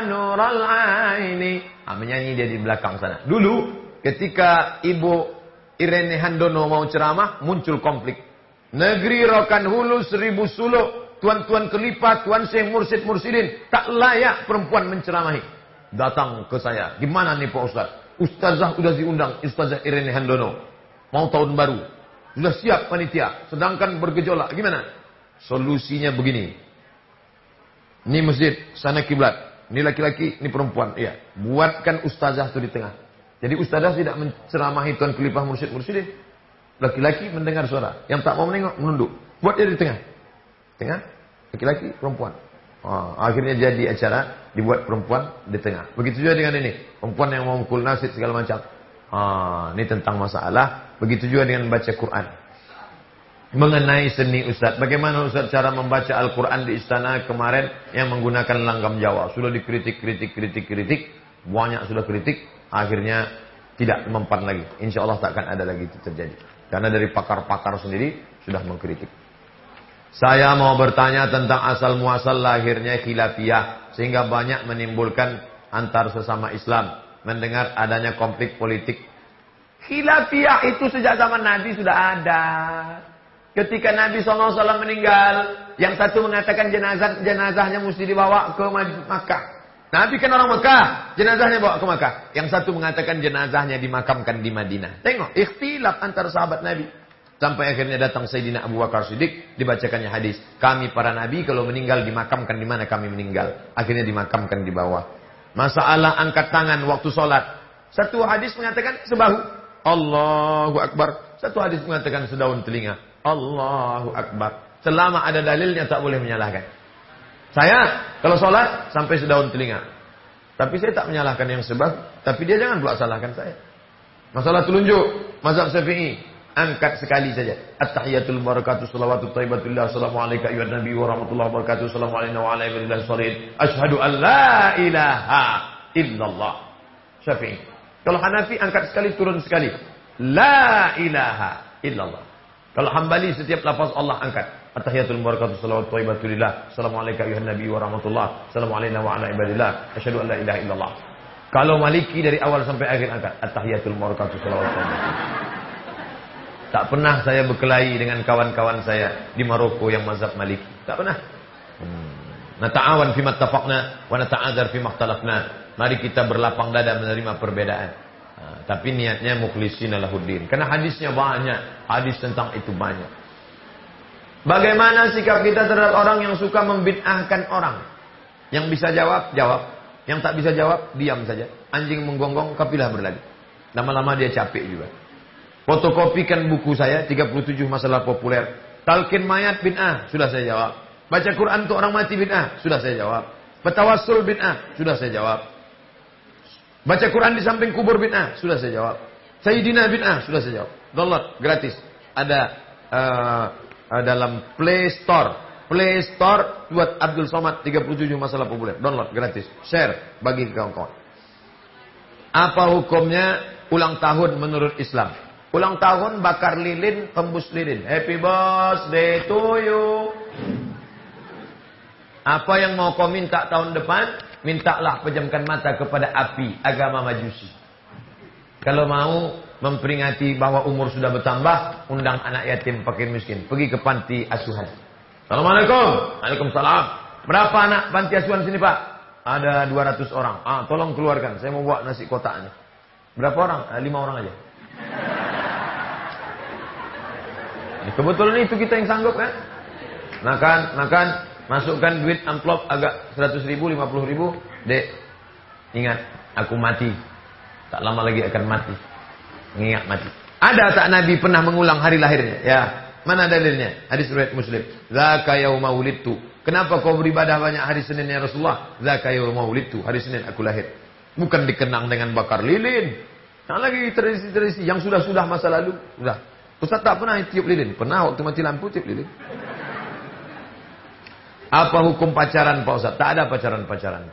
nural aini. Ah, menyanyi dia di belakang sana. Dulu ketika ibu Irene Handono mau ceramah muncul konflik. Negeri Rokan Hulu seribu suluk. Tuan-tuan kelipat, tuan syekh mursid mursidin. Tak layak perempuan menceramahi. Datang ke saya. Gimana nih Pak Ustaz? Ustazah sudah diundang, Ustazah Irene Handono. Mau tahun baru. Sudah siap panitia. Sedangkan bergejolak. Gimana? Solusinya begini. Ini masjid, sana kiblat. Ini laki-laki, ini perempuan. Iya. Buatkan ustazah itu di tengah. Jadi ustazah tidak menceramahi tuan kelipah mursyid mursyidin. Laki-laki mendengar suara. Yang tak mau menengok, menunduk. Buat dia di tengah. Tengah, laki-laki, perempuan. Oh, akhirnya jadi acara dibuat perempuan di tengah. Begitu juga dengan ini. Perempuan yang mau mukul nasid segala macam. Ah, ini tentang masalah. Begitu juga dengan baca Quran. Mengenai seni Ustaz. Bagaimana Ustaz cara membaca Al-Quran di istana kemarin yang menggunakan langgam Jawa. Sudah dikritik, kritik, kritik, kritik. Banyak sudah kritik. Akhirnya tidak mempan lagi. Insya Allah tak akan ada lagi itu terjadi. Karena dari pakar-pakar sendiri sudah mengkritik. Saya mau bertanya tentang asal muasal lahirnya khilafiyah sehingga banyak menimbulkan antar sesama Islam mendengar adanya konflik politik. Khilafiyah itu sejak zaman Nabi sudah ada. Ketika Nabi SAW meninggal, yang satu mengatakan jenazah jenazahnya mesti dibawa ke Makkah. Nabi kan orang Makkah, jenazahnya bawa ke Makkah. Yang satu mengatakan jenazahnya dimakamkan di Madinah. Tengok, ikhtilaf antara sahabat Nabi. Sampai akhirnya datang Sayyidina Abu Bakar Siddiq, dibacakannya hadis. Kami para nabi kalau meninggal dimakamkan di mana kami meninggal. Akhirnya dimakamkan di bawah. Masalah angkat tangan waktu sholat. Satu hadis mengatakan sebahu. Allahu Akbar. Satu hadis mengatakan sedaun telinga. Allahu Akbar. Selama ada dalilnya tak boleh menyalahkan. Saya kalau sholat sampai sedaun telinga. Tapi saya tak menyalahkan yang sebab. Tapi dia jangan pula salahkan saya. Masalah telunjuk. Mazhab syafi'i. Angkat sekali saja. At-tahiyatul barakatuh salawatu taibatullah. Assalamualaikum ayuhan nabi wa rahmatullahi wa barakatuh. Assalamualaikum wa alaikum salihin. Ashadu an la ilaha illallah. Syafi'i. Kalau Hanafi angkat sekali turun sekali. La ilaha illallah. Kalau Hambali setiap lafaz Allah angkat. At-tahiyatul barakatuh salawatu taibatullah. Assalamualaikum ayuhan nabi wa rahmatullah. Assalamualaikum wa ala ibadillah. Asyhadu an la ilaha illallah. Kalau Maliki dari awal sampai akhir angkat. At-tahiyatul barakatuh salawatu Tak pernah saya berkelahi dengan kawan-kawan saya di Maroko yang mazhab Maliki. Tak pernah. Hmm. Nata'awan fi mattafaqna wa nata'adzar fi makhtalafna. Mari kita berlapang dada menerima perbedaan. Tapi niatnya mukhlisina lahuddin. Karena hadisnya banyak. Hadis tentang itu banyak. Bagaimana sikap kita terhadap orang yang suka membid'ahkan orang? Yang bisa jawab, jawab. Yang tak bisa jawab, diam saja. Anjing menggonggong, kapilah berlari. Lama-lama dia capek juga. Fotokopikan buku saya, 37 masalah populer. Talkin mayat bid'ah, sudah saya jawab. Baca Quran untuk orang mati bid'ah, sudah saya jawab. Bertawassul bid'ah, sudah saya jawab. Baca Quran di samping kubur bid'ah, sudah saya jawab. Sayyidina bid'ah, sudah saya jawab. Download, gratis. Ada uh, dalam Play Store. Play Store buat Abdul Somad 37 masalah populer. Download gratis. Share bagi kawan-kawan. Apa hukumnya ulang tahun menurut Islam? Ulang tahun bakar lilin, tembus lilin. Happy birthday to you. Apa yang mau kau minta tahun depan? Mintalah pejamkan mata kepada api agama majusi. Kalau mau memperingati bahwa umur sudah bertambah, undang anak yatim fakir miskin. Pergi ke panti asuhan. Assalamualaikum. Waalaikumsalam. Berapa anak panti asuhan sini Pak? Ada 200 orang. Ah, tolong keluarkan. Saya mau buat nasi kotaknya. Berapa orang? Ah, lima orang aja. Kebetulan itu kita yang sanggup kan? Makan, makan, masukkan duit amplop agak 100 ribu, 50 ribu. Dek, ingat, aku mati. Tak lama lagi akan mati. Mengingat mati. Ada tak Nabi pernah mengulang hari lahirnya? Ya. Mana dalilnya? Hadis riwayat Muslim. Zaka yauma wulidtu. Kenapa kau beribadah banyak hari Senin ya Rasulullah? Zaka yauma wulidtu. Hari Senin aku lahir. Bukan dikenang dengan bakar lilin. Tak lagi tradisi-tradisi yang sudah-sudah masa lalu. Sudah. Ustaz tak pernah tiup lilin. Pernah waktu mati lampu tiup lilin. Apa hukum pacaran Pak Ustaz? Tak ada pacaran-pacaran.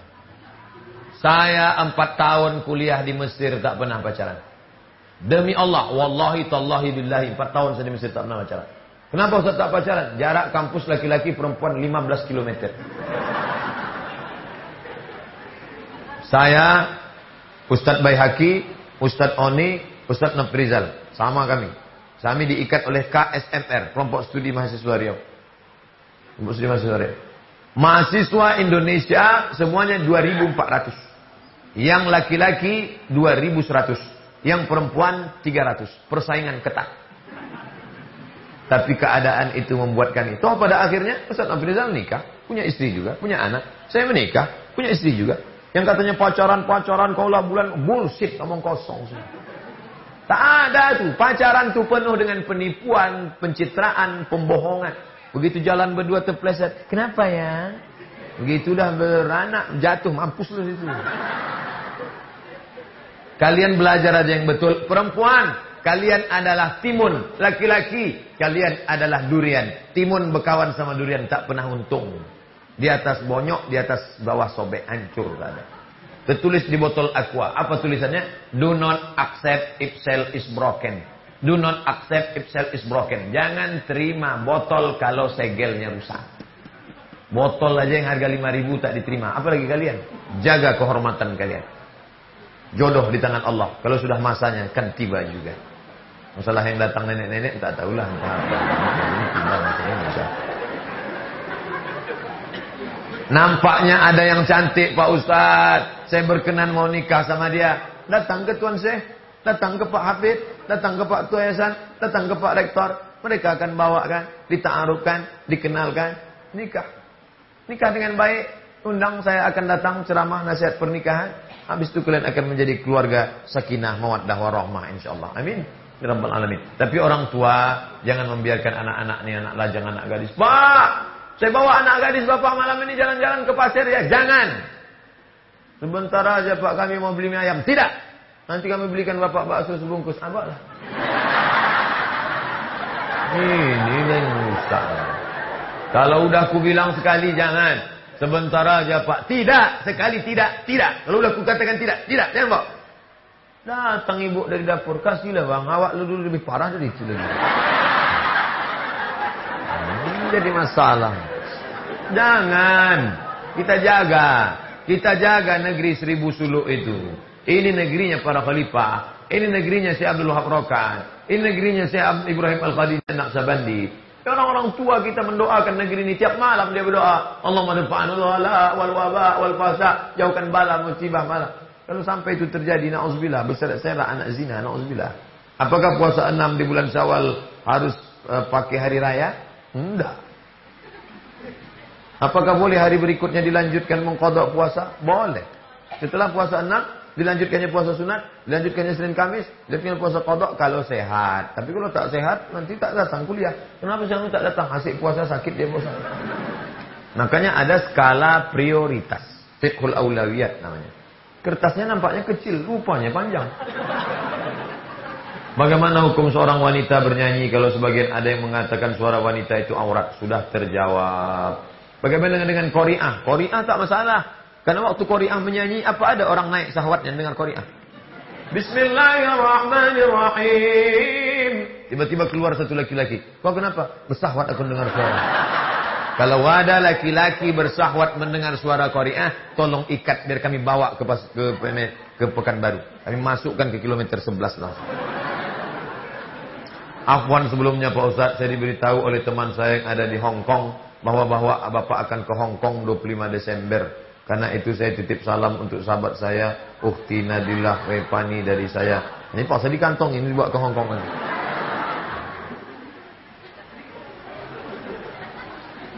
Saya empat tahun kuliah di Mesir tak pernah pacaran. Demi Allah, wallahi tallahi billahi, empat tahun saya di Mesir tak pernah pacaran. Kenapa Ustaz tak pacaran? Jarak kampus laki-laki perempuan 15 km. Saya, Ustaz Bayhaki, Ustaz Oni, Ustaz Nafrizal. Sama kami. Kami diikat oleh KSMR, Kelompok Studi Mahasiswa Riau. Kelompok Studi Mahasiswa Riau. Mahasiswa Indonesia semuanya 2.400. Yang laki-laki 2.100. Yang perempuan 300. Persaingan ketat. Tapi keadaan itu membuatkan itu. Pada akhirnya Ustaz Afrizal nikah. Punya istri juga. Punya anak. Saya menikah. Punya istri juga. Yang katanya pacaran-pacaran kaulah bulan. Bullshit. Ngomong kosong. Tak ada tuh. Pacaran tuh penuh dengan penipuan, pencitraan, pembohongan. Begitu jalan berdua terpleset. Kenapa ya? Begitu dah beranak, jatuh, mampus lu itu. Kalian belajar aja yang betul. Perempuan, kalian adalah timun. Laki-laki, kalian adalah durian. Timun berkawan sama durian, tak pernah untung. Di atas bonyok, di atas bawah sobek, hancur. Ada. Tertulis di botol aqua. Apa tulisannya? Do not accept if cell is broken. Do not accept if cell is broken. Jangan terima botol kalau segelnya rusak. Botol aja yang harga 5000 tak diterima. Apalagi kalian? Jaga kehormatan kalian. Jodoh di tangan Allah. Kalau sudah masanya kan tiba juga. Masalah yang datang nenek-nenek tak tahulah entah apa. Nampaknya ada yang cantik Pak Ustaz. Saya berkenan mau nikah sama dia. Datang ke Tuan Syekh, datang ke Pak Hafid, datang ke Pak Tuayasan, datang ke Pak Rektor. Mereka akan bawakan, dita'arufkan, dikenalkan, nikah. Nikah dengan baik, undang saya akan datang ceramah nasihat pernikahan. Habis itu kalian akan menjadi keluarga sakinah, mawaddah, warahmah insyaallah. Amin. Rabbal alamin. Tapi orang tua jangan membiarkan anak-anak ini anak lajang, anak gadis. Pak, saya bawa anak gadis Bapak malam ini jalan-jalan ke pasir ya. Jangan. Sebentar aja Pak kami mau beli mie ayam. Tidak. Nanti kami belikan Bapak bakso sebungkus. Apa lah. Ini yang rusak. Kalau udah aku bilang sekali jangan. Sebentar aja Pak. Tidak. Sekali tidak. Tidak. Kalau udah aku katakan tidak. Tidak. Jangan Pak. Datang ibu dari dapur, kasihlah bang, awak lu dulu lebih parah dari itu lagi. Jadi masalah. Jangan. Kita jaga. Kita jaga negeri seribu suluk itu. Ini negerinya para khalifah. Ini negerinya Syekh Abdul Wahab. Ini negerinya Syekh Ibrahim Al-Qadhi Naqsabandi. Orang-orang tua kita mendoakan negeri ini tiap malam dia berdoa. Allah madfa'an Allah wal waba wal fasa. Jauhkan bala musibah malam. Kalau sampai itu terjadi, na'udzubillah, berserak-serak anak zina, na'udzubillah. Apakah puasa enam di bulan Syawal harus uh, pakai hari raya? Tidak. Apakah boleh hari berikutnya dilanjutkan mengkodok puasa? Boleh. Setelah puasa enam, dilanjutkannya puasa sunat, dilanjutkannya Senin Kamis, dilanjutkannya puasa kodok kalau sehat. Tapi kalau tak sehat, nanti tak datang kuliah. Kenapa jangan tak datang? Asik puasa sakit dia puasa. Makanya ada skala prioritas. Fiqhul aulawiyat namanya. Kertasnya nampaknya kecil, rupanya panjang. Bagaimana hukum seorang wanita bernyanyi kalau sebagian ada yang mengatakan suara wanita itu aurat? Sudah terjawab. Bagaimana dengan, dengan Korea? Korea tak masalah. Karena waktu Korea menyanyi, apa ada orang naik sahwatnya dengar Korea? Bismillahirrahmanirrahim. Tiba-tiba keluar satu laki-laki. Kau kenapa? Bersahwat aku dengar suara. Kalau ada laki-laki bersahwat mendengar suara Korea, tolong ikat biar kami bawa ke pas, ke, ke Pekanbaru. Kami masukkan ke kilometer 11 langsung. Afwan sebelumnya Pak Ustaz, saya diberitahu oleh teman saya yang ada di Hong Kong bahwa bahwa Bapak akan ke Hong Kong 25 Desember. Karena itu saya titip salam untuk sahabat saya, Ukti Nadilah Repani dari saya. Ini Pak, saya di kantong ini dibawa ke Hong Kong nanti.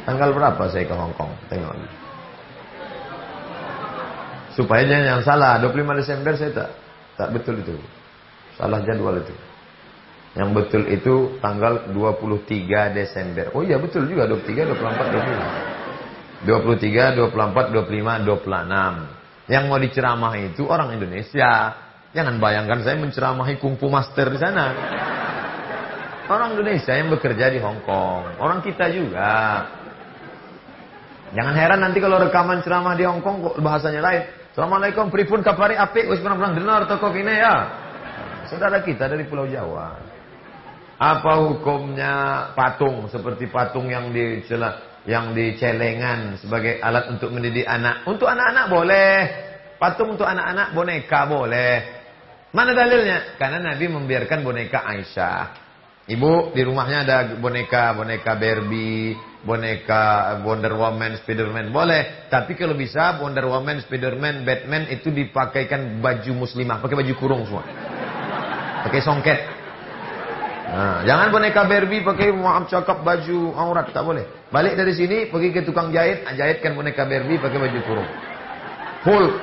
Tanggal berapa saya ke Hong Kong? Tengok. Supaya jangan yang salah. 25 Desember saya tak tak betul itu. Salah jadwal itu. Yang betul itu tanggal 23 Desember. Oh iya betul juga 23, 24, 25. 23, 24, 25, 26. Yang mau diceramah itu orang Indonesia. Jangan bayangkan saya menceramahi kungfu master di sana. Orang Indonesia yang bekerja di Hong Kong. Orang kita juga. Jangan heran nanti kalau rekaman ceramah di Hong Kong bahasanya lain. Assalamualaikum, pripun kapari apik wis pernah dengar toko kini ya. Saudara kita dari Pulau Jawa. Apa hukumnya patung seperti patung yang di yang di celengan sebagai alat untuk mendidik anak? Untuk anak-anak boleh. Patung untuk anak-anak boneka boleh. Mana dalilnya? Karena Nabi membiarkan boneka Aisyah. Ibu di rumahnya ada boneka, boneka Barbie, boneka Wonder Woman, Spiderman boleh. Tapi kalau bisa Wonder Woman, Spiderman, Batman itu dipakaikan baju muslimah, pakai baju kurung semua. Pakai songket. Nah, jangan boneka Barbie pakai maaf cakap baju aurat tak boleh. Balik dari sini pergi ke tukang jahit, jahitkan boneka Barbie pakai baju kurung. Hulk.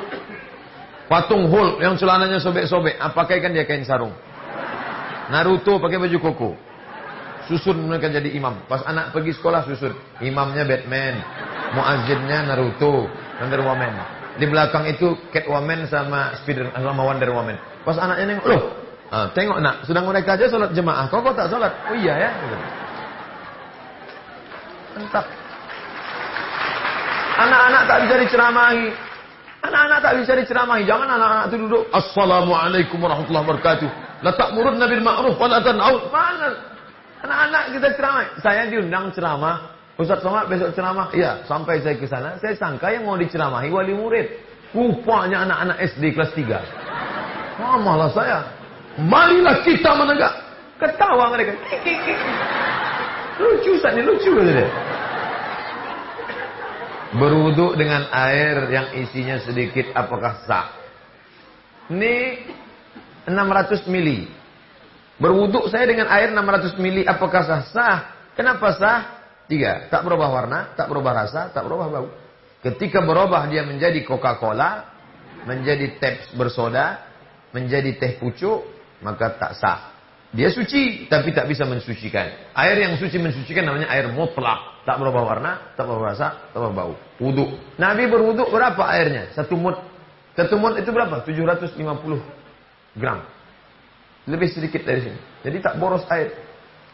Patung Hulk yang celananya sobek-sobek, ah, pakaikan dia kain sarung. Naruto pakai baju koko. Susun mereka jadi imam. Pas anak pergi sekolah susun. Imamnya Batman. Muazzinnya Naruto. Wonder Woman. Di belakang itu Catwoman sama Spider sama Wonder Woman. Pas anaknya nengok, loh, ah, tengok nak, sedang mereka aja sholat jemaah. Kau kok tak sholat? Oh iya ya. Entah. Anak-anak tak bisa diceramahi. Anak-anak tak bisa diceramahi. Jangan anak-anak itu duduk. Assalamualaikum warahmatullahi wabarakatuh. La ta'murun bil ma'ruf wa la tanhaun. Mana? Anak-anak kita ceramah. Saya diundang ceramah. Ustaz Somad besok ceramah. Iya, sampai saya ke sana, saya sangka yang mau diceramahi wali murid. Rupanya anak-anak SD kelas 3. Wah, malah saya. Marilah kita menegak. Ketawa mereka. Lucu ini, lucu dia. Berwuduk dengan air yang isinya sedikit apakah sah? Ini 600 mili. Berwuduk saya dengan air 600 mili apakah sah? Sah. Kenapa sah? Tiga. Tak berubah warna, tak berubah rasa, tak berubah bau. Ketika berubah dia menjadi Coca-Cola, menjadi teh bersoda, menjadi teh pucuk, maka tak sah. Dia suci, tapi tak bisa mensucikan. Air yang suci mensucikan namanya air mutlak. Tak berubah warna, tak berubah rasa, tak berubah bau. Wudhu. Nabi berwudhu berapa airnya? Satu mut. Satu mut itu berapa? 750 gram. Lebih sedikit dari sini. Jadi tak boros air.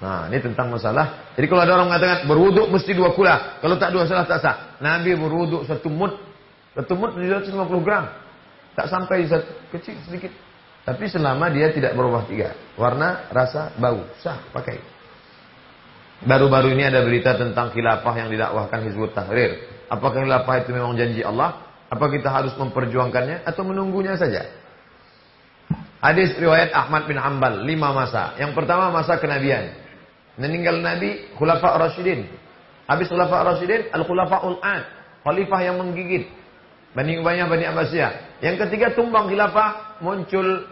Nah, ini tentang masalah. Jadi kalau ada orang mengatakan berwudhu mesti dua kula. Kalau tak dua salah tak sah. Nabi berwudhu satu mut. Satu mut 750 gram. Tak sampai satu, kecil sedikit. Tapi selama dia tidak berubah tiga. Warna, rasa, bau. Sah, pakai. Baru-baru ini ada berita tentang khilafah yang didakwahkan Hizbut Tahrir. Apakah khilafah itu memang janji Allah? Apa kita harus memperjuangkannya atau menunggunya saja? Hadis riwayat Ahmad bin Ambal, lima masa. Yang pertama masa kenabian. Meninggal Nabi, khulafah Rasyidin. Habis khulafah Rasyidin, al-khulafah ul'ad. Khalifah yang menggigit. Bani Umayyah, Bani Abbasiyah. Yang ketiga tumbang khilafah, muncul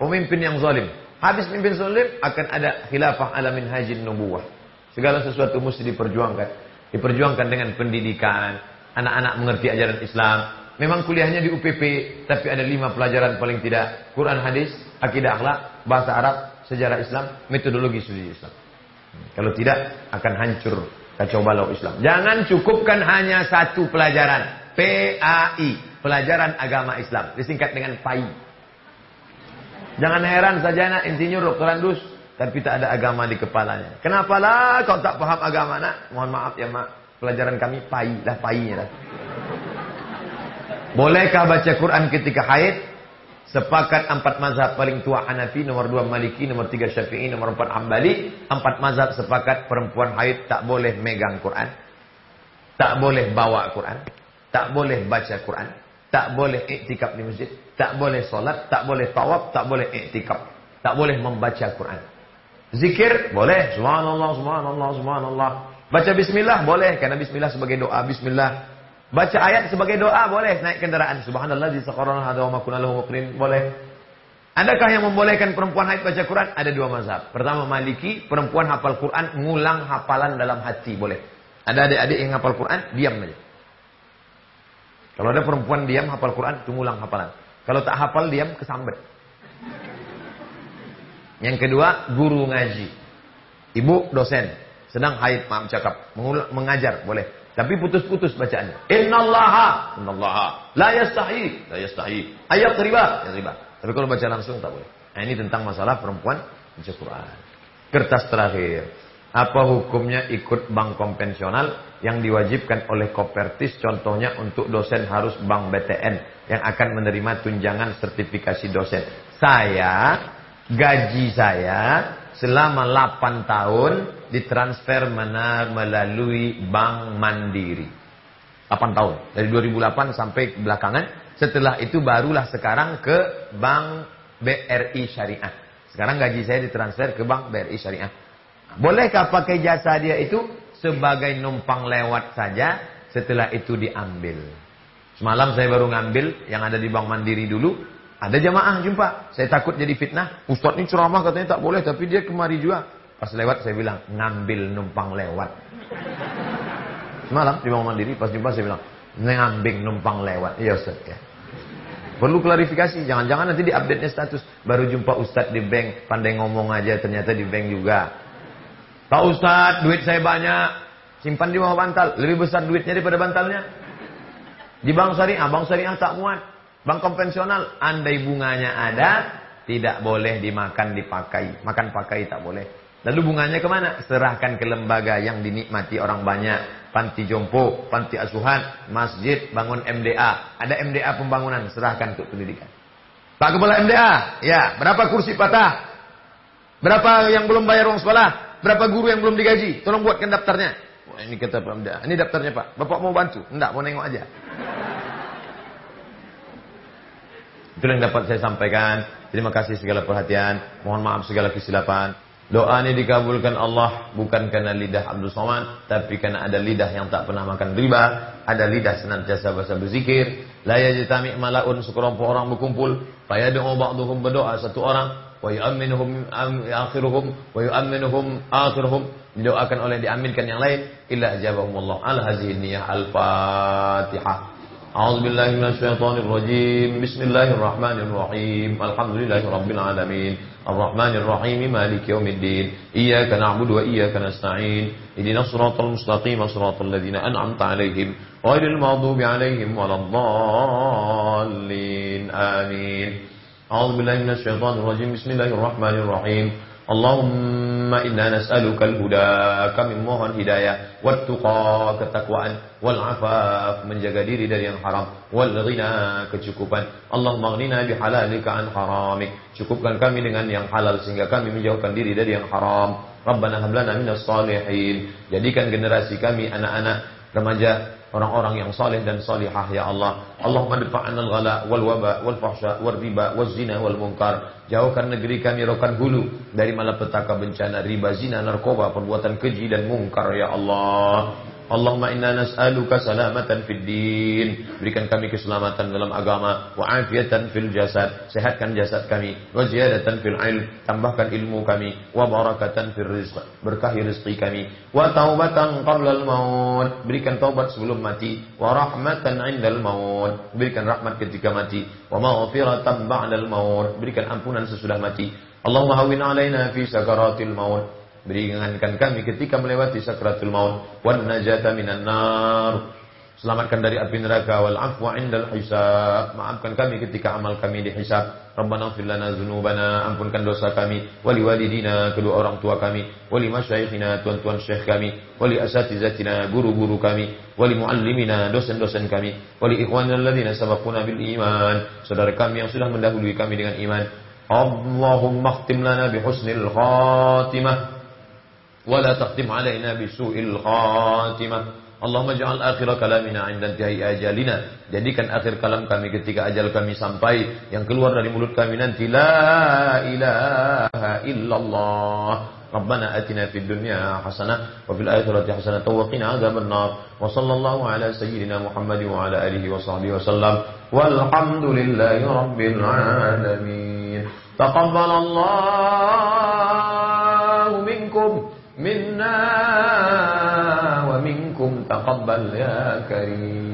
pemimpin yang zalim. Habis pemimpin zalim akan ada khilafah ala minhajin nubuwah. Segala sesuatu mesti diperjuangkan. Diperjuangkan dengan pendidikan, anak-anak mengerti ajaran Islam. Memang kuliahnya di UPP, tapi ada lima pelajaran paling tidak. Quran hadis, akidah akhlak, bahasa Arab, sejarah Islam, metodologi studi Islam. Kalau tidak, akan hancur kacau balau Islam. Jangan cukupkan hanya satu pelajaran. PAI, pelajaran agama Islam. Disingkat dengan PAI. Jangan heran saja nak insinyur doktorandus tapi tak ada agama di kepalanya. Kenapa lah kau tak paham agama nak? Mohon maaf ya mak, pelajaran kami pai lah painya lah. Bolehkah baca Quran ketika haid? Sepakat empat mazhab paling tua Hanafi, nomor dua Maliki, nomor tiga Syafi'i, nomor empat Hambali. Empat mazhab sepakat perempuan haid tak boleh megang Quran. Tak boleh bawa Quran. Tak boleh baca Quran. Tak boleh iktikaf di masjid. Tak boleh solat, tak boleh tawaf, tak boleh iktikaf. Tak boleh membaca Quran. Zikir boleh, subhanallah, subhanallah, subhanallah. Baca bismillah boleh, karena bismillah sebagai doa, bismillah. Baca ayat sebagai doa boleh, naik kendaraan. Subhanallah di sekarang ada wa makuna lahu boleh. Adakah yang membolehkan perempuan haid baca Quran? Ada dua mazhab. Pertama Maliki, perempuan hafal Quran, ngulang hafalan dalam hati, boleh. Ada adik-adik yang hafal Quran, diam saja. Kalau ada perempuan diam hafal Quran, itu ngulang hafalan. Kalau tak hafal diam kesambet. Yang kedua, guru ngaji. Ibu dosen, sedang haid, maaf cakap, mengajar, boleh. Tapi putus-putus bacaannya. Innallaha, innallaha, la yastahi, la yastahi. Ayat riba, ya riba. Tapi kalau baca langsung tak boleh. Nah, ini tentang masalah perempuan baca Quran. Kertas terakhir. Apa hukumnya ikut bank konvensional yang diwajibkan oleh Kopertis contohnya untuk dosen harus bank BTN yang akan menerima tunjangan sertifikasi dosen. Saya gaji saya selama 8 tahun ditransfer melalui bank mandiri. 8 tahun. Dari 2008 sampai belakangan. Setelah itu barulah sekarang ke bank BRI Syariah. Sekarang gaji saya ditransfer ke bank BRI Syariah. Bolehkah pakai jasa dia itu sebagai numpang lewat saja setelah itu diambil. Semalam saya baru ngambil yang ada di Bank Mandiri dulu. Ada jamaah jumpa. Saya takut jadi fitnah. Ustaz ini ceramah katanya tak boleh tapi dia kemari juga. Pas lewat saya bilang ngambil numpang lewat. Semalam di Bank Mandiri pas jumpa saya bilang ngambil numpang lewat. Iya Ustaz ya. Perlu klarifikasi, jangan-jangan nanti di update-nya status. Baru jumpa Ustadz di bank, pandai ngomong aja, ternyata di bank juga. Pak Ustadz, duit saya banyak. Simpan di bawah bantal. Lebih besar duitnya daripada bantalnya. Di bank syariah, bank syariah tak muat. Bank konvensional, andai bunganya ada, tidak boleh dimakan, dipakai. Makan pakai tak boleh. Lalu bunganya ke mana? Serahkan ke lembaga yang dinikmati orang banyak. Panti jompo, panti asuhan, masjid, bangun MDA. Ada MDA pembangunan, serahkan untuk pendidikan. Pak Kepala MDA, ya, berapa kursi patah? Berapa yang belum bayar uang sekolah? Berapa guru yang belum digaji? Tolong buatkan daftarnya. Wah, ini kata Pak Mda. Ini daftarnya Pak. Bapak mau bantu? Enggak, mau nengok aja. Itu yang dapat saya sampaikan. Terima kasih segala perhatian. Mohon maaf segala kesilapan. Doa ini dikabulkan Allah bukan karena lidah Abdul Somad, tapi karena ada lidah yang tak pernah makan riba, ada lidah senantiasa bahasa berzikir. La yajtami malaun sekelompok orang berkumpul, fayad'u ba'dhum berdoa satu orang, yu'minuhum akhiruhum wa yu'minuhum akhiruhum didoakan oleh diaminkan yang lain. Illa ajabahumullah al hazihi niyah al fatihah أعوذ بالله من الشيطان الرجيم بسم الله الرحمن الرحيم الحمد لله رب العالمين الرحمن الرحيم مالك يوم الدين إياك نعبد وإياك نستعين إذن الصراط المستقيم صراط الذين أنعمت عليهم غير المغضوب عليهم ولا الضالين آمين أعوذ بالله من الشيطان الرجيم بسم الله الرحمن الرحيم Allahumma inna nas'aluka al-huda kami mohon hidayah wat tuqa ketakwaan wal afaf menjaga diri dari yang haram wal ghina kecukupan Allahumma ghnina bihalalika an haramik cukupkan kami dengan yang halal sehingga kami menjauhkan diri dari yang haram Rabbana hab lana minas salihin jadikan generasi kami anak-anak remaja orang-orang yang saleh dan salihah ya Allah. Allahumma dafa'na al-ghala wal waba wal fahsya wal riba wal zina wal munkar. Jauhkan negeri kami rokan hulu dari malapetaka bencana riba, zina, narkoba, perbuatan keji dan mungkar ya Allah. Allahumma inna nas'aluka salamatan fid din. Berikan kami keselamatan dalam agama, wa afiatan fil jasad. Sehatkan jasad kami, wa ziyadatan fil ilm. Tambahkan ilmu kami, wa barakatan fil rizq. Berkahi rezeki kami, wa taubatan qabla al maut. Berikan taubat sebelum mati, wa rahmatan indal maut. Berikan rahmat ketika mati, wa maghfiratan ba'dal maut. Berikan ampunan sesudah mati. Allahumma hawin alaina fi sakaratil maut. Beringankan kami ketika melewati sakratul maut. Wan najata minan nar. Selamatkan dari api neraka wal afwa indal hisab. Maafkan kami ketika amal kami dihisab. Rabbana ighfir lana dzunubana, ampunkan dosa kami, wali walidina, kedua orang tua kami, wali masyayikhina, tuan-tuan syekh kami, wali asatizatina, guru-guru kami, wali muallimina, dosen-dosen kami, wali ikhwanina alladziina sabaquna bil iman, saudara kami yang sudah mendahului kami dengan iman. Allahumma khtim lana bi husnil khatimah ولا تختم علينا بسوء الخاتمة Allahumma ja'al akhir kalamina 'inda intihai ajalina. Jadikan akhir kalam kami ketika ajal kami sampai yang keluar dari mulut kami nanti la ilaha illallah. Rabbana atina fid dunya hasanah wa fil akhirati hasanah wa qina adzaban nar. Wa sallallahu ala sayyidina Muhammad wa ala alihi wa sahbihi wa sallam. Walhamdulillahi rabbil alamin. Taqabbalallahu minkum منا ومنكم تقبل يا كريم.